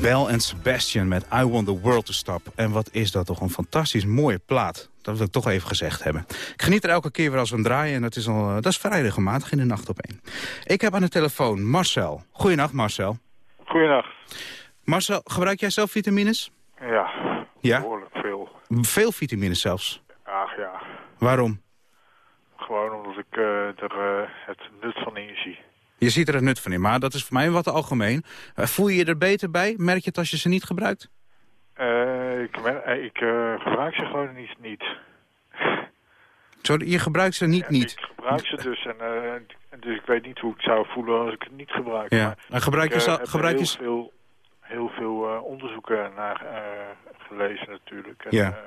Bell en Sebastian met I Want The World To Stop. En wat is dat toch een fantastisch mooie plaat. Dat wil ik toch even gezegd hebben. Ik geniet er elke keer weer als we hem draaien. En dat is, al, eh, dat is vrij regelmatig in de nacht op één. Ik heb aan de telefoon Marcel. Goedenacht Marcel. Goeienacht. Marcel, gebruik jij zelf vitamines? Ja, Ja? behoorlijk veel. Veel vitamines zelfs. Ach ja, Waarom? gewoon omdat ik eh, er eh, het nut van inzie. Je ziet er het nut van in, maar dat is voor mij wat algemeen. Eh, voel je je er beter bij? Merk je het als je ze niet gebruikt? Eh, ik eh, ik gebruik ze gewoon niet. niet. Zo, je gebruikt ze niet Ja, niet. Ik gebruik ze dus en dus ik weet niet hoe ik het zou voelen als ik het niet gebruik. Ja. Maar En gebruik je ik Gebruik heel je veel, heel veel onderzoeken naar gelezen natuurlijk. En, Ja.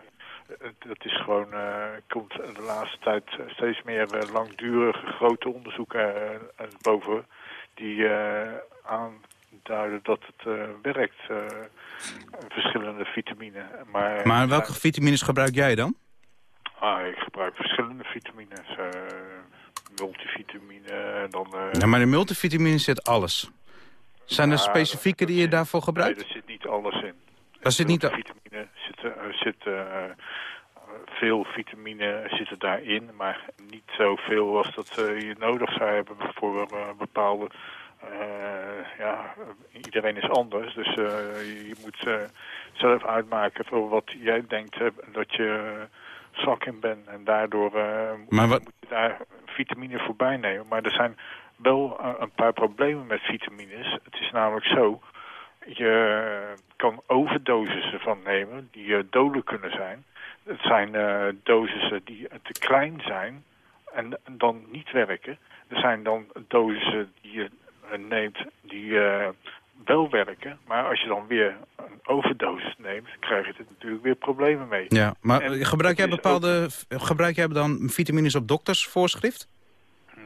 Het, het is gewoon, eh, komt de laatste tijd steeds meer eh, langdurige grote onderzoeken eh, boven die aanduiden dat het werkt. verschillende vitamine. Maar, Maar welke vitamines gebruik jij dan? Ah, ik gebruik verschillende vitamines. multivitamine en dan... Ja, maar in multivitamines zit alles. Zijn er specifieke die je daarvoor gebruikt? Nee, er zit niet alles in. Daar zit niet... Vitamine zitten, er zitten eh, veel vitamine zitten daarin, maar niet zoveel als dat eh, je nodig zou hebben voor eh, bepaalde. ja, iedereen is anders, dus je, moet zelf uitmaken voor wat jij denkt dat je zwak in bent en daardoor Maar wat- moet je daar vitamine voorbij nemen. Maar er zijn wel een paar problemen met vitamines. Het is namelijk zo, je kan overdosissen van nemen die eh, dodelijk kunnen zijn. Het zijn eh, dosissen die te klein zijn en, dan niet werken. Er zijn dan dosissen die je eh, neemt die wel werken. Maar als je dan weer een overdosis neemt, krijg je er natuurlijk weer problemen mee. Ja, maar En gebruik jij bepaalde... Gebruik jij dan vitamines op doktersvoorschrift?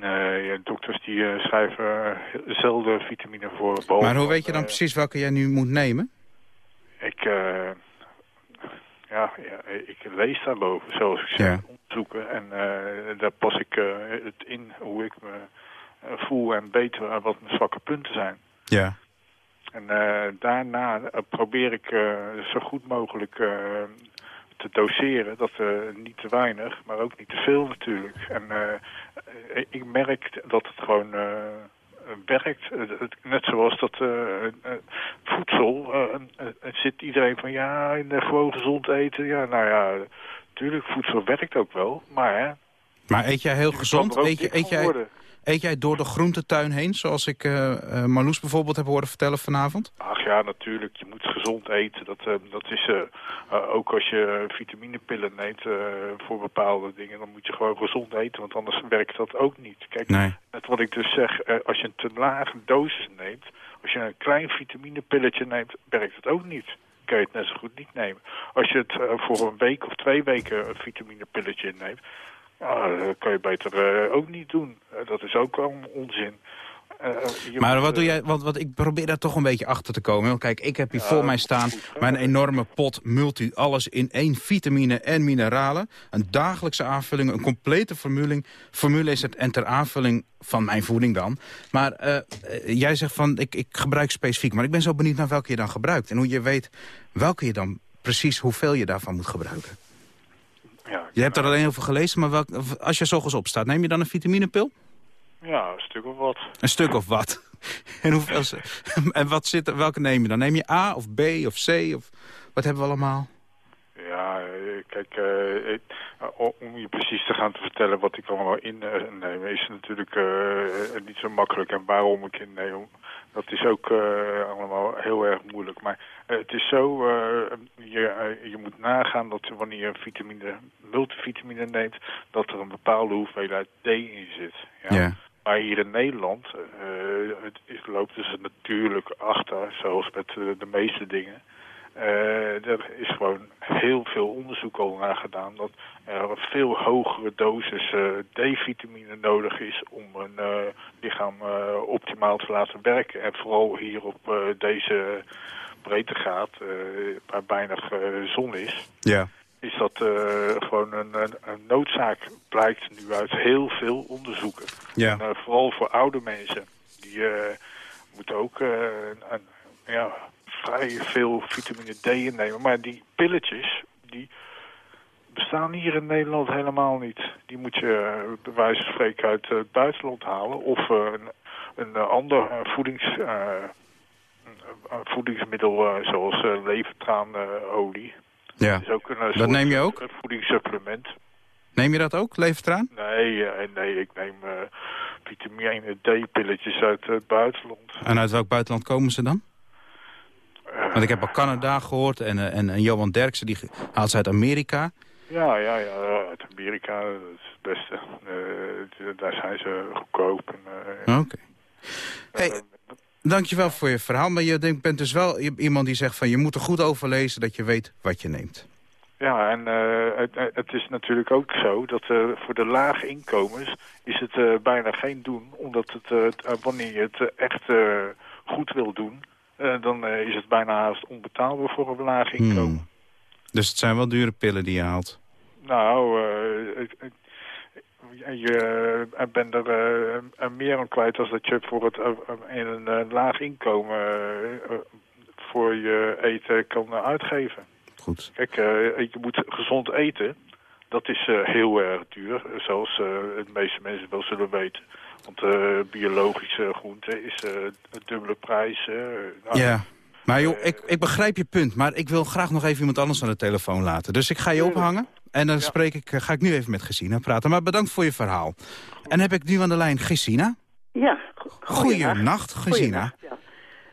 Eh, dokters die eh, schrijven eh, zelden vitamine voor. behalve Maar hoe weet je dan precies welke jij nu moet nemen? Ik, ja, ja, ik lees daarboven, zoals ik zeg, Ja. onderzoeken. En daar pas ik het in hoe ik me voel en weet eh, wat mijn zwakke punten zijn. Ja. En daarna probeer ik zo goed mogelijk te doseren. Dat eh, niet te weinig, maar ook niet te veel natuurlijk. En eh, eh, ik merk dat het gewoon werkt. Net zoals dat voedsel. het zit iedereen van ja, eh, gewoon gezond eten. Ja, nou ja, natuurlijk, voedsel werkt ook wel. Maar hè, Maar eet jij heel gezond? Eet, je, eet, jij. Eet jij door de groentetuin heen, zoals ik eh eh, Marloes bijvoorbeeld heb horen vertellen vanavond? Ach ja, natuurlijk. Je moet gezond eten. Dat, eh, dat is eh, eh, ook als je vitaminepillen neemt eh, voor bepaalde dingen, dan moet je gewoon gezond eten, want anders werkt dat ook niet. Kijk, Nee. net wat ik dus zeg, eh, als je een te lage dosis neemt, als je een klein vitaminepilletje neemt, werkt het ook niet. Kan je het net zo goed niet nemen. Als je het eh, voor een week of twee weken een vitaminepilletje neemt, ja, dat kan je beter eh, ook niet doen. Eh, dat is ook al onzin. Eh, Maar wat doe eh, jij? Want, want ik probeer daar toch een beetje achter te komen. Kijk, ik heb hier Ja, voor mij staan mijn enorme pot multi, alles in één vitamine en mineralen. Een dagelijkse aanvulling, een complete formule. Formule is het en ter aanvulling van mijn voeding dan. Maar eh, eh, jij zegt van, ik, ik gebruik specifiek. Maar ik ben zo benieuwd naar welke je dan gebruikt. En hoe je weet welke je dan precies, hoeveel je daarvan moet gebruiken. Je hebt er alleen over gelezen, maar welk, als je 's ochtends opstaat, neem je dan een vitaminepil? Ja, een stuk of wat. Een stuk of wat? En, hoeveel, en wat zit welke neem je dan? Neem je A of B of C? Of, wat hebben we allemaal? Kijk, o- om je precies te gaan te vertellen wat ik allemaal inneem, is natuurlijk eh, niet zo makkelijk. En waarom ik inneem, dat is ook eh, allemaal heel erg moeilijk. Maar het is zo, je, je moet nagaan dat wanneer je vitamine, multivitamine neemt, dat er een bepaalde hoeveelheid D in zit. Ja. Maar hier in Nederland eh, het loopt dus natuurlijk achter, zoals met de meeste dingen. Eh, er is gewoon heel veel onderzoek al naar gedaan dat er een veel hogere dosis eh, D-vitamine nodig is om een eh, lichaam optimaal te laten werken. En vooral hier op deze breedtegraad, waar weinig zon is, Ja. is dat gewoon een, een, noodzaak, blijkt nu uit heel veel onderzoeken. Ja. En, vooral voor oude mensen. Die moeten ook een, een- ja, vrij veel vitamine D innemen. Maar die pilletjes, die bestaan hier in Nederland helemaal niet. Die moet je eh, bij wijze van spreken uit het buitenland halen. Of eh, een, een eh, ander voedings, voedingsmiddel zoals levertraanolie. ja. is ook een eh, Dat neem je ook? voedingssupplement. Neem je dat ook, levertraan? Nee, nee, ik neem vitamine D-pilletjes uit het buitenland. En uit welk buitenland komen ze dan? Want ik heb al Canada gehoord en, eh, en, en Johan Derksen, die haalt ze uit Amerika. Ja, ja, ja, uit Amerika, dat is het beste. Eh, daar zijn ze goedkoop. Eh, Oké. Hey, dankjewel voor je verhaal. Maar je denkt- bent dus wel iemand die zegt van je moet er goed over lezen dat je weet wat je neemt. Ja, en het, het is natuurlijk ook zo dat voor de lage inkomens is het bijna geen doen. Omdat het, wanneer je het echt goed wil doen, dan eh, is het bijna haast onbetaalbaar voor een laag inkomen. Hmm. Dus het zijn wel dure pillen die je haalt. Nou, eh, je eh, bent er eh, eh, meer aan kwijt als dat je voor het eh, in een eh, laag inkomen eh, eh, voor je eten kan eh, uitgeven. Goed. Kijk, eh, je moet gezond eten. Dat is eh, heel erg duur, zoals eh, de meeste mensen wel zullen weten. Want eh, biologische groente is eh, een dubbele prijs. eh. Nou, Ja. Maar joh, ik, ik begrijp je punt. Maar ik wil graag nog even iemand anders aan de telefoon laten. Dus ik ga je ophangen. En dan spreek ik, eh, ga ik nu even met Gesina praten. Maar bedankt voor je verhaal. En heb ik nu aan de lijn Gesina? Ja, go- Goeienacht, Gesina. Ja.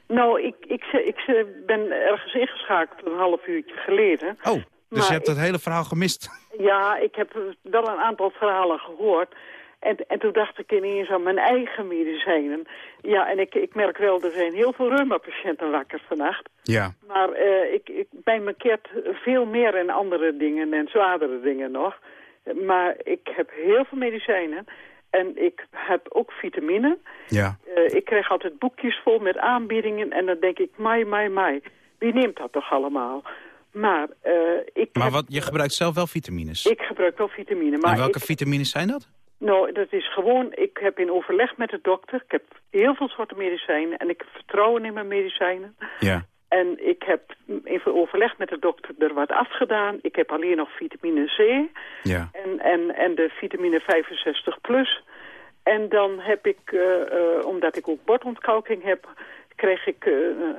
Nou, ik, ik, ik, ik ben ergens ingeschakeld een half uurtje geleden. Oh, dus Maar je hebt ik- het hele verhaal gemist. Ja, ik heb wel een aantal verhalen gehoord. En, en toen dacht ik ineens aan mijn eigen medicijnen. Ja, en ik, ik merk wel, er zijn heel veel reuma-patiënten wakker vannacht. Ja. Maar eh, ik, ik, bij me keert veel meer in andere dingen en zwaardere dingen nog. Maar ik heb heel veel medicijnen. En ik heb ook vitamine. Ja. Eh, ik krijg altijd boekjes vol met aanbiedingen. En dan denk ik, mai, mai, mai. Wie neemt dat toch allemaal? Maar eh, ik, Maar heb- wat, je gebruikt zelf wel vitamines. ik gebruik wel vitamine. Maar en welke ik, vitamines zijn dat? Nou, dat is gewoon, ik heb in overleg met de dokter, ik heb heel veel soorten medicijnen en ik heb vertrouwen in mijn medicijnen. Ja. En ik heb in overleg met de dokter er wat afgedaan. Ik heb alleen nog vitamine C Ja. en, en, en de vitamine 65 plus. En dan heb ik, eh, eh, omdat ik ook bordontkalking heb, kreeg ik eh,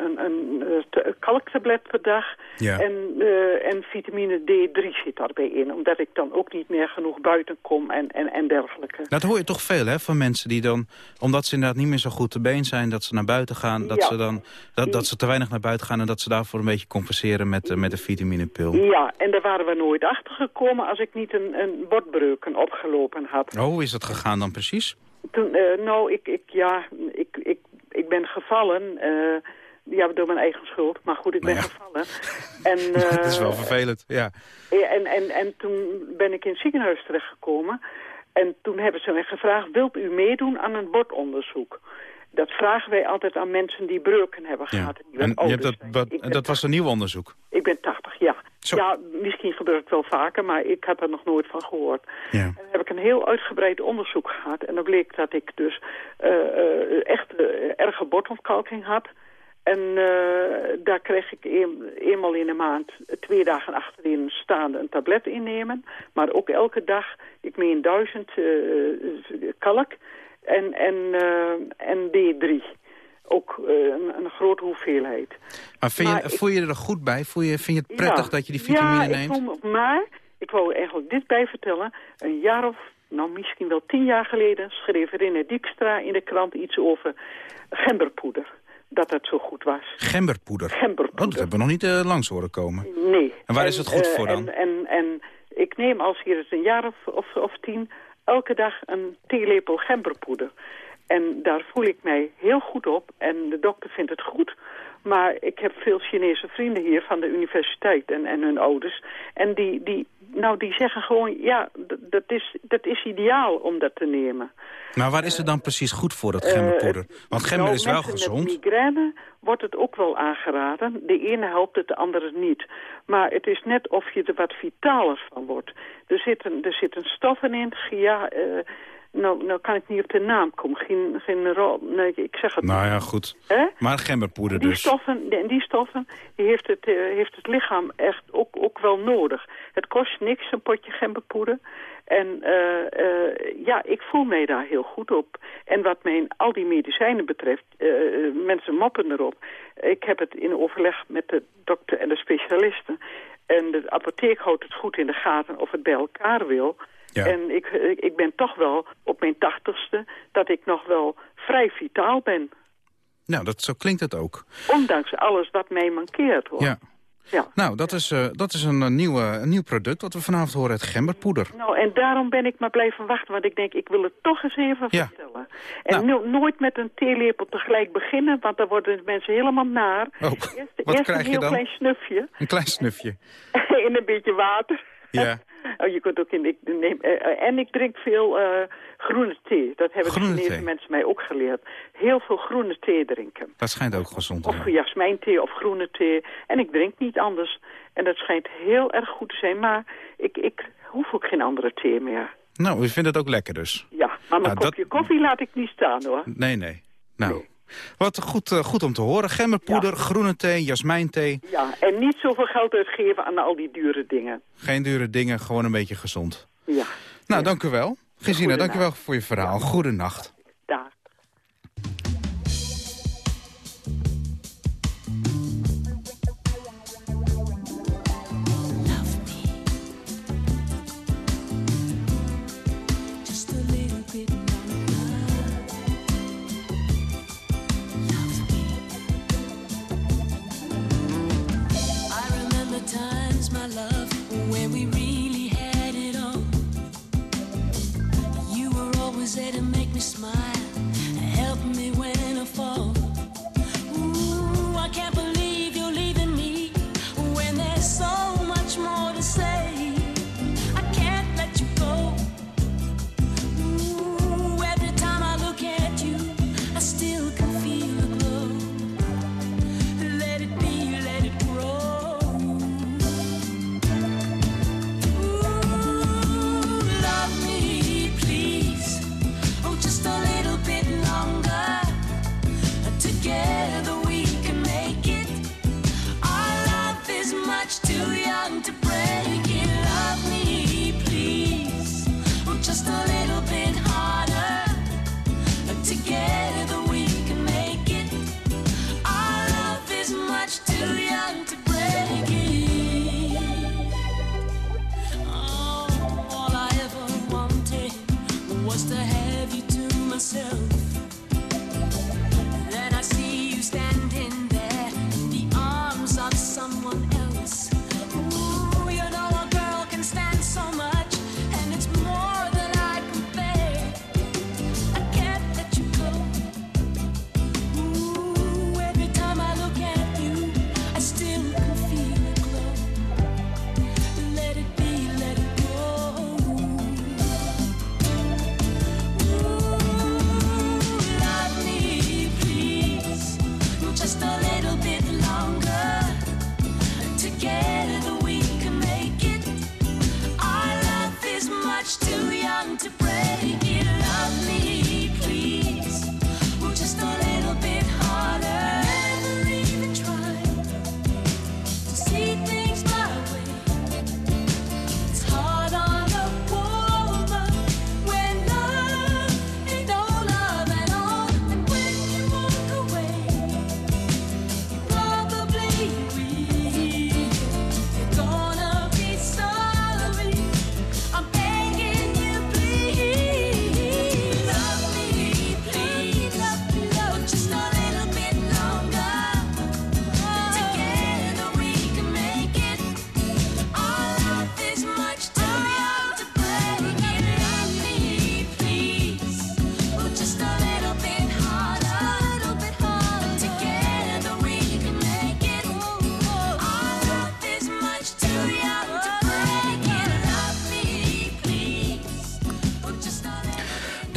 een, een, eh, te- kalktablet per dag. Ja. En, eh, en vitamine D3 zit daarbij in, omdat ik dan ook niet meer genoeg buiten kom en, en, en dergelijke. Dat hoor je toch veel, hè, van mensen die dan... omdat ze inderdaad niet meer zo goed te been zijn... dat ze naar buiten gaan, dat, Ja. ze, dan, dat, dat ze te weinig naar buiten gaan... en dat ze daarvoor een beetje compenseren met, eh, met de vitaminepil. Ja, en daar waren we nooit achter gekomen als ik niet een, een botbreuken opgelopen had. Oh, hoe is dat gegaan dan precies? Toen, nou, ik, ik, ja, ik, ik, ik ben gevallen. eh, ja, door mijn eigen schuld. Maar goed, ik ben Nou ja. gevallen. En, eh, dat is wel vervelend, ja. ja, en, en, en toen ben ik in het ziekenhuis terechtgekomen. En toen hebben ze mij gevraagd, wilt u meedoen aan een bordonderzoek? Dat vragen wij altijd aan mensen die breuken hebben ja. gehad. wat En je ouder hebt dat, wat, dat was een nieuw onderzoek. ik ben 80, ja. Zo. Ja, misschien gebeurt het wel vaker, maar ik had er nog nooit van gehoord. Ja. En dan heb ik een heel uitgebreid onderzoek gehad. En dan bleek dat ik dus eh, eh, echt eh, erge bordontkalking had. En daar kreeg ik een, eenmaal in de maand twee dagen achterin staande een tablet innemen. Maar ook elke dag, ik meen duizend kalk en, en, eh, en D3. Ook eh, een, een grote hoeveelheid. Maar, vind je, Maar ik- voel je er goed bij? Voel je, vind je het prettig Ja. dat je die vitamine ja, neemt? Ik voel me, maar ik wou eigenlijk dit bij vertellen. Een jaar of, nou misschien wel tien jaar geleden... schreef René Dijkstra in de krant iets over gemberpoeder. Dat dat zo goed was. Gemberpoeder. Oh, Gemberpoeder. dat hebben we nog niet eh, langs horen komen. Nee. En waar is het goed voor dan? En, en, en ik neem als hier het een jaar of, of, of tien... elke dag een theelepel gemberpoeder. En daar voel ik mij heel goed op. En de dokter vindt het goed. Maar ik heb veel Chinese vrienden hier van de universiteit en, en hun ouders. En die, die, nou, die zeggen gewoon, ja, dat is, dat is ideaal om dat te nemen. Maar waar is het dan precies goed voor, dat gemberpoeder? Want gember Nou, is wel gezond. Met migraine wordt het ook wel aangeraden. De ene helpt het, de andere niet. Maar het is net of je er wat vitaler van wordt. Er zitten, er zitten stoffen in, ja, eh, nou, nou kan ik niet op de naam komen. Geen, geen ro- nee, ik zeg het Nou ja, goed. Maar gemberpoeder Die dus. stoffen, die, die stoffen die heeft, het, eh, heeft het lichaam echt ook, ook wel nodig. Het kost niks, een potje gemberpoeder. En eh, eh, ja, ik voel mij daar heel goed op. En wat mijn al die medicijnen betreft, mensen moppen erop. Ik heb het in overleg met de dokter en de specialisten. En de apotheek houdt het goed in de gaten of het bij elkaar wil. Ja. En ik, ik- ben toch wel op mijn tachtigste dat ik nog wel vrij vitaal ben. Nou, dat, zo klinkt het ook. Ondanks alles wat mij mankeert, hoor. Ja. Ja. Nou, dat is, eh, dat is een, eh, nieuwe, een nieuw product wat we vanavond horen, het gemberpoeder. Nou, en daarom ben ik maar blijven wachten, want ik denk, ik wil het toch eens even Ja. vertellen. En Nou. no- nooit met een theelepel tegelijk beginnen, want dan worden de mensen helemaal naar. Oh, Eerst, wat eerst krijg een je heel dan? klein snufje Een klein snufje. in een beetje water. Ja. Oh, je kunt ook in, ik neem, eh, eh, en ik drink veel eh, groene thee. Dat hebben thee. mensen mij ook geleerd. Heel veel groene thee drinken. Dat schijnt ook gezond te Of zijn. jasmijnthee of groene thee. En ik drink niet anders. En dat schijnt heel erg goed te zijn. Maar ik, ik hoef ook geen andere thee meer. Nou, u vindt het ook lekker dus? Ja, maar mijn Nou, dat- kopje koffie laat ik niet staan hoor. Nee, nee. Nou, wat goed, eh, goed om te horen. Gemberpoeder, groene thee, jasmijnthee. Ja, en niet zoveel geld uitgeven aan al die dure dingen. Geen dure dingen, gewoon een beetje gezond. Ja, Nou, dank u wel. Goedenacht. dank u wel voor je verhaal. Goedenacht.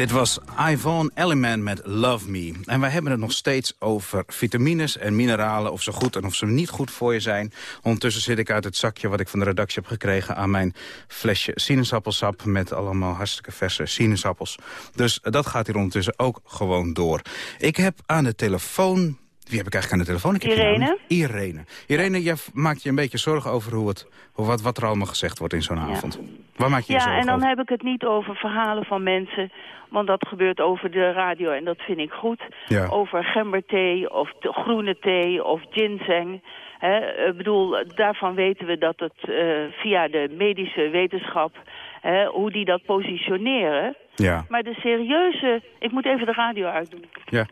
Dit was Yvonne Elliman met Love Me. En wij hebben het nog steeds over vitamines en mineralen... of ze goed en of ze niet goed voor je zijn. Ondertussen zit ik uit het zakje wat ik van de redactie heb gekregen... aan mijn flesje sinaasappelsap met allemaal hartstikke verse sinaasappels. Dus dat gaat hier ondertussen ook gewoon door. Ik heb aan de telefoon... Wie heb ik eigenlijk aan de telefoon? Ik heb geen Irene. Irene. Irene, jij maakt je een beetje zorgen over hoe het, hoe wat, wat er allemaal gezegd wordt in zo'n avond. Waar maak je je Ja, zorgen en dan over? heb ik het niet over verhalen van mensen, want dat gebeurt over de radio en dat vind ik goed. Ja. Over gemberthee of groene thee of ginseng. Hè, ik bedoel, daarvan weten we dat het eh, via de medische wetenschap, hè, hoe die dat positioneren. Ja, Maar de serieuze... Ik moet even de radio uitdoen. ja.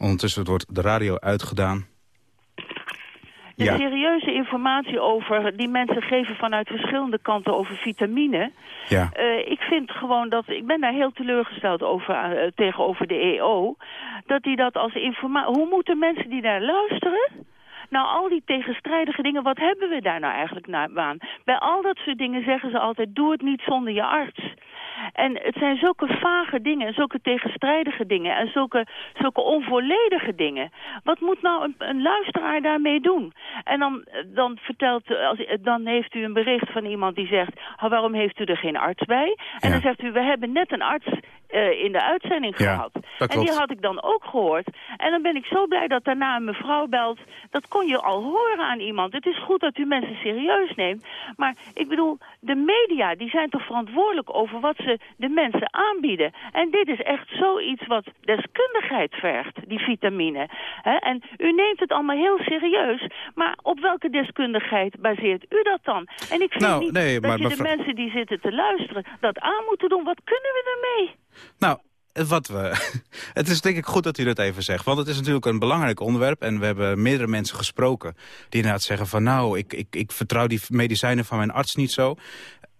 Ondertussen wordt de radio uitgedaan. De Ja. serieuze informatie over die mensen geven vanuit verschillende kanten over vitamine. Ja. Eh, ik vind gewoon dat, ik ben daar heel teleurgesteld over, eh, tegenover de EO, dat die dat als informatie, hoe moeten mensen die daar luisteren? Nou, al die tegenstrijdige dingen, wat hebben we daar nou eigenlijk aan? Bij al dat soort dingen zeggen ze altijd, doe het niet zonder je arts. En het zijn zulke vage dingen, en zulke tegenstrijdige dingen en zulke, zulke onvolledige dingen. Wat moet nou een, een luisteraar daarmee doen? En dan, dan vertelt, als, dan heeft u een bericht van iemand die zegt, "Ah, waarom heeft u er geen arts bij? En Ja. dan zegt u, we hebben net een arts eh, in de uitzending Ja, gehad. En die had ik dan ook gehoord. En dan ben ik zo blij dat daarna een mevrouw belt. Dat kon je al horen aan iemand. Het is goed dat u mensen serieus neemt. Maar ik bedoel, de media die zijn toch verantwoordelijk over wat ze de mensen aanbieden. En dit is echt zoiets wat deskundigheid vergt, die vitamine. En u neemt het allemaal heel serieus. Maar op welke deskundigheid baseert u dat dan? En ik vind Nou, niet nee, dat je de mensen die zitten te luisteren dat aan moeten doen. Wat kunnen we ermee? Nou, wat we... Het is denk ik goed dat u dat even zegt. Want het is natuurlijk een belangrijk onderwerp. En we hebben meerdere mensen gesproken die inderdaad zeggen van... nou, ik, ik, ik vertrouw die medicijnen van mijn arts niet zo.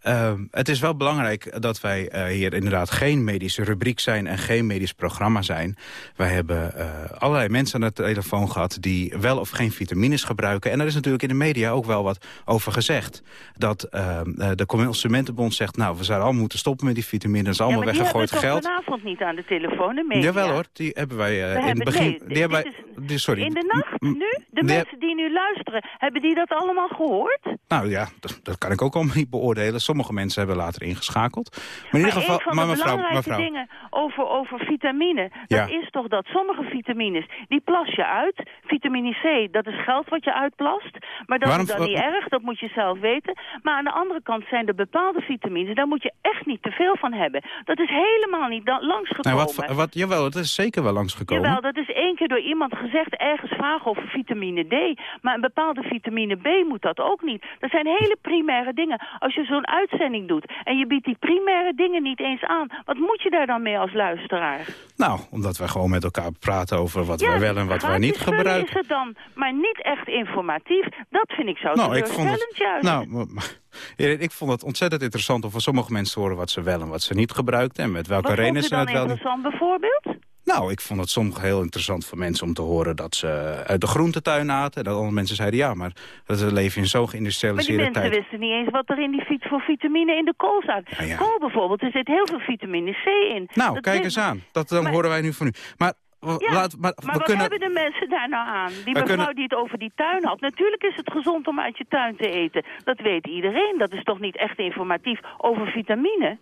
Uh, het is wel belangrijk dat wij uh, hier inderdaad geen medische rubriek zijn... en geen medisch programma zijn. Wij hebben uh, allerlei mensen aan de telefoon gehad... die wel of geen vitamines gebruiken. En er is natuurlijk in de media ook wel wat over gezegd. Dat uh, de Consumentenbond zegt... nou, we zouden allemaal moeten stoppen met die vitamines. Dat is allemaal ja, weggegooid die geld. hebben we vanavond niet aan de telefoon, de media. Jawel hoor, die hebben wij in hebben, het begin... Nee, die hebben wij, die, sorry. In de nacht, nu? De die mensen die nu luisteren, hebben die dat allemaal gehoord? Nou ja, dat, dat kan ik ook allemaal niet beoordelen. Sommige mensen hebben later ingeschakeld. Maar in ieder geval, een van maar de mevrouw, belangrijke mevrouw. dingen over, over vitamine, Ja. dat is toch dat sommige vitamines, die plas je uit. Vitamine C, dat is geld wat je uitplast. Maar dat Waarom- is dan niet erg, dat moet je zelf weten. Maar aan de andere kant zijn er bepaalde vitamines, daar moet je echt niet te veel van hebben. Dat is helemaal niet da- Nou, langsgekomen. wat, wat, jawel, het is zeker wel langsgekomen. Jawel, dat is één keer door iemand gezegd, ergens vragen over vitamine D. Maar een bepaalde vitamine B moet dat ook niet. Dat zijn hele primaire dingen. Als je zo'n uitzending doet en je biedt die primaire dingen niet eens aan... wat moet je daar dan mee als luisteraar? Nou, omdat wij gewoon met elkaar praten over wat wij wel en wat wij niet gebruiken. is het dan, maar niet echt informatief. Dat vind ik zo Nou, ik vond het, juist. nou, ik vond het ontzettend interessant om van sommige mensen te horen wat ze wel en wat ze niet gebruikten. En met welke wat redenen ze het wel niet. interessant bijvoorbeeld? Nou, ik vond het soms heel interessant voor mensen om te horen dat ze uit de groentetuin aten. En dat andere mensen zeiden ja, maar dat we leven in zo'n Maar die geïndustrialiseerde mensen tijd. wisten niet eens wat er in die vit voor vitamine in de kool zat. Ja, ja. Kool bijvoorbeeld, er zit heel veel vitamine C in. Nou, Dat kijk eens aan. Dat dan Maar- horen wij nu van u. Maar, Ja, laat, maar, maar we wat kunnen... hebben de mensen daar nou aan? Die We mevrouw kunnen- die het over die tuin had. Natuurlijk is het gezond om uit je tuin te eten. Dat weet iedereen. Dat is toch niet echt informatief over vitamine?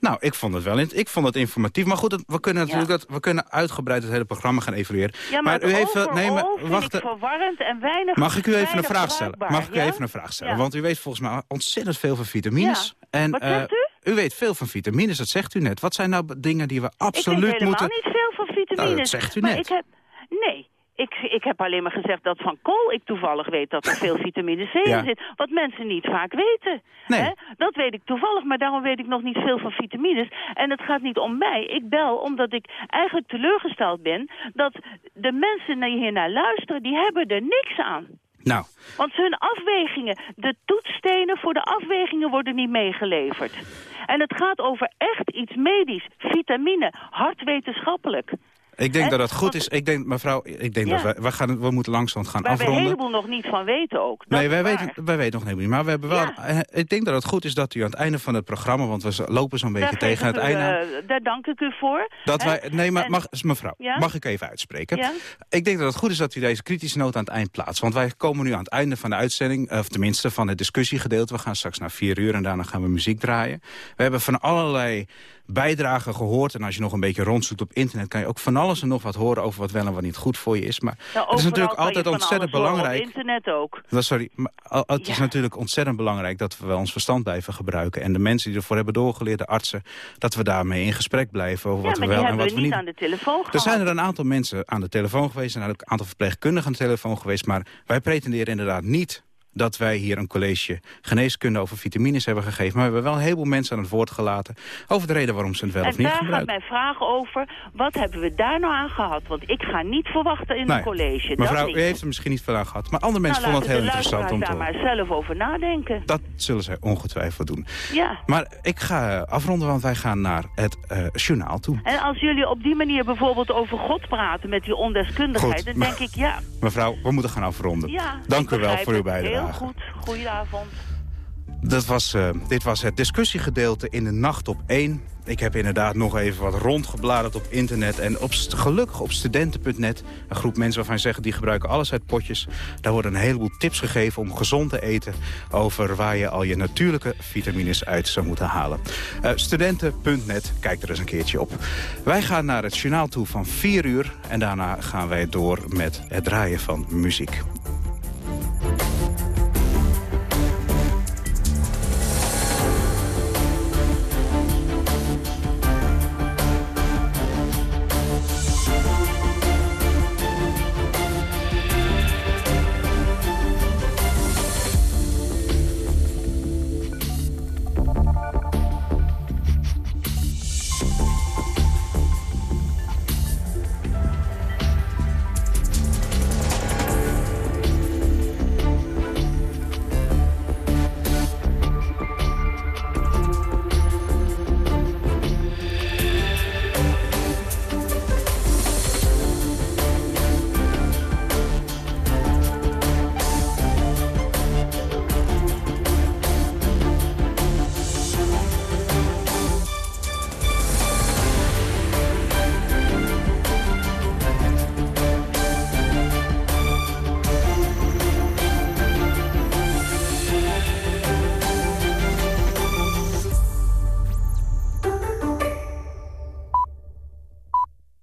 Nou, ik vond het wel ik vond het informatief. Maar goed, we kunnen natuurlijk dat, we kunnen uitgebreid het hele programma gaan evalueren. Ja, maar, u heeft wel- nee, maar wacht. ik verwarrend en weinig Mag ik u even een vraag stellen? Mag ik u even een vraag stellen? Want u weet volgens mij ontzettend veel van vitamines. Ja. En, Wat eh, zegt u? U weet veel van vitamines, dat zegt u net. Wat zijn nou dingen die we Ik weet absoluut helemaal moeten... niet veel van vitamines. Nou, dat zegt u maar net. Ik heb, nee, ik, ik heb alleen maar gezegd dat van kool ik toevallig weet dat er veel vitamine C Ja. in zit. Wat mensen niet vaak weten. Nee. Hè? Dat weet ik toevallig, maar daarom weet ik nog niet veel van vitamines. En het gaat niet om mij. Ik bel omdat ik eigenlijk teleurgesteld ben dat de mensen die hier naar luisteren, die hebben er niks aan. Nou, Want hun afwegingen, de toetsstenen voor de afwegingen worden niet meegeleverd. En het gaat over echt iets medisch, vitamine, hardwetenschappelijk. Ik denk dat het goed Want- is. Ik denk, mevrouw, ik denk Ja. dat we, we, gaan, we moeten langzaam gaan Waar we afronden. heleboel nog niet van weten ook. Dat Nee, wij weten, wij weten nog helemaal niet. Maar we hebben wel. Ja. eh, Ik denk dat het goed is dat u aan het einde van het programma, want we lopen zo'n beetje tegen het u, einde. eh, daar dank ik u voor. Dat wij, nee, maar En- mag, mevrouw, Ja? mag ik even uitspreken? Ik denk dat het goed is dat u deze kritische noot aan het eind plaatst. Want wij komen nu aan het einde van de uitzending, of tenminste van het discussiegedeelte. We gaan straks naar vier uur en daarna gaan we muziek draaien. We hebben van allerlei bijdragen gehoord. En als je nog een beetje rondzoekt op internet... kan je ook van alles en nog wat horen over wat wel en wat niet goed voor je is. Maar Nou, het is natuurlijk altijd ontzettend belangrijk... Op internet ook. Nou, sorry, maar het is Ja. natuurlijk ontzettend belangrijk dat we wel ons verstand blijven gebruiken. En de mensen die ervoor hebben doorgeleerd, de artsen, dat we daarmee in gesprek blijven over Ja, wat we wel en hebben wat we we niet niet aan de telefoon gehad. er zijn er een aantal mensen aan de telefoon geweest... en ook een aantal verpleegkundigen aan de telefoon geweest... maar wij pretenderen inderdaad niet dat wij hier een college geneeskunde over vitamines hebben gegeven. Maar we hebben wel een heleboel mensen aan het woord gelaten... over de reden waarom ze het wel En of niet daar gaat gebruiken. mijn vraag over. Wat hebben we daar nou aan gehad? Want ik ga niet verwachten in Nee, een college. dat Mevrouw, u heeft er misschien niet veel aan gehad... maar andere mensen nou, vonden het heel interessant om te horen. daar maar zelf over nadenken. Dat zullen zij ongetwijfeld doen. Ja. Maar ik ga eh, afronden, want wij gaan naar het eh, journaal toe. En als jullie op die manier bijvoorbeeld over God praten met die ondeskundigheid... Goed, dan denk ik, ja, Mevrouw, we moeten gaan afronden. ja Dank u wel voor uw bijdrage. Heel goed, goedenavond. Dat was, eh, dit was het discussiegedeelte in de nacht op 1. Ik heb inderdaad nog even wat rondgebladerd op internet. En op, gelukkig op studenten.net, een groep mensen waarvan zeggen... die gebruiken alles uit potjes. Daar worden een heleboel tips gegeven om gezond te eten... over waar je al je natuurlijke vitamines uit zou moeten halen. Eh, studenten.net, kijk er eens een keertje op. Wij gaan naar het journaal toe van 4 uur. En daarna gaan wij door met het draaien van muziek.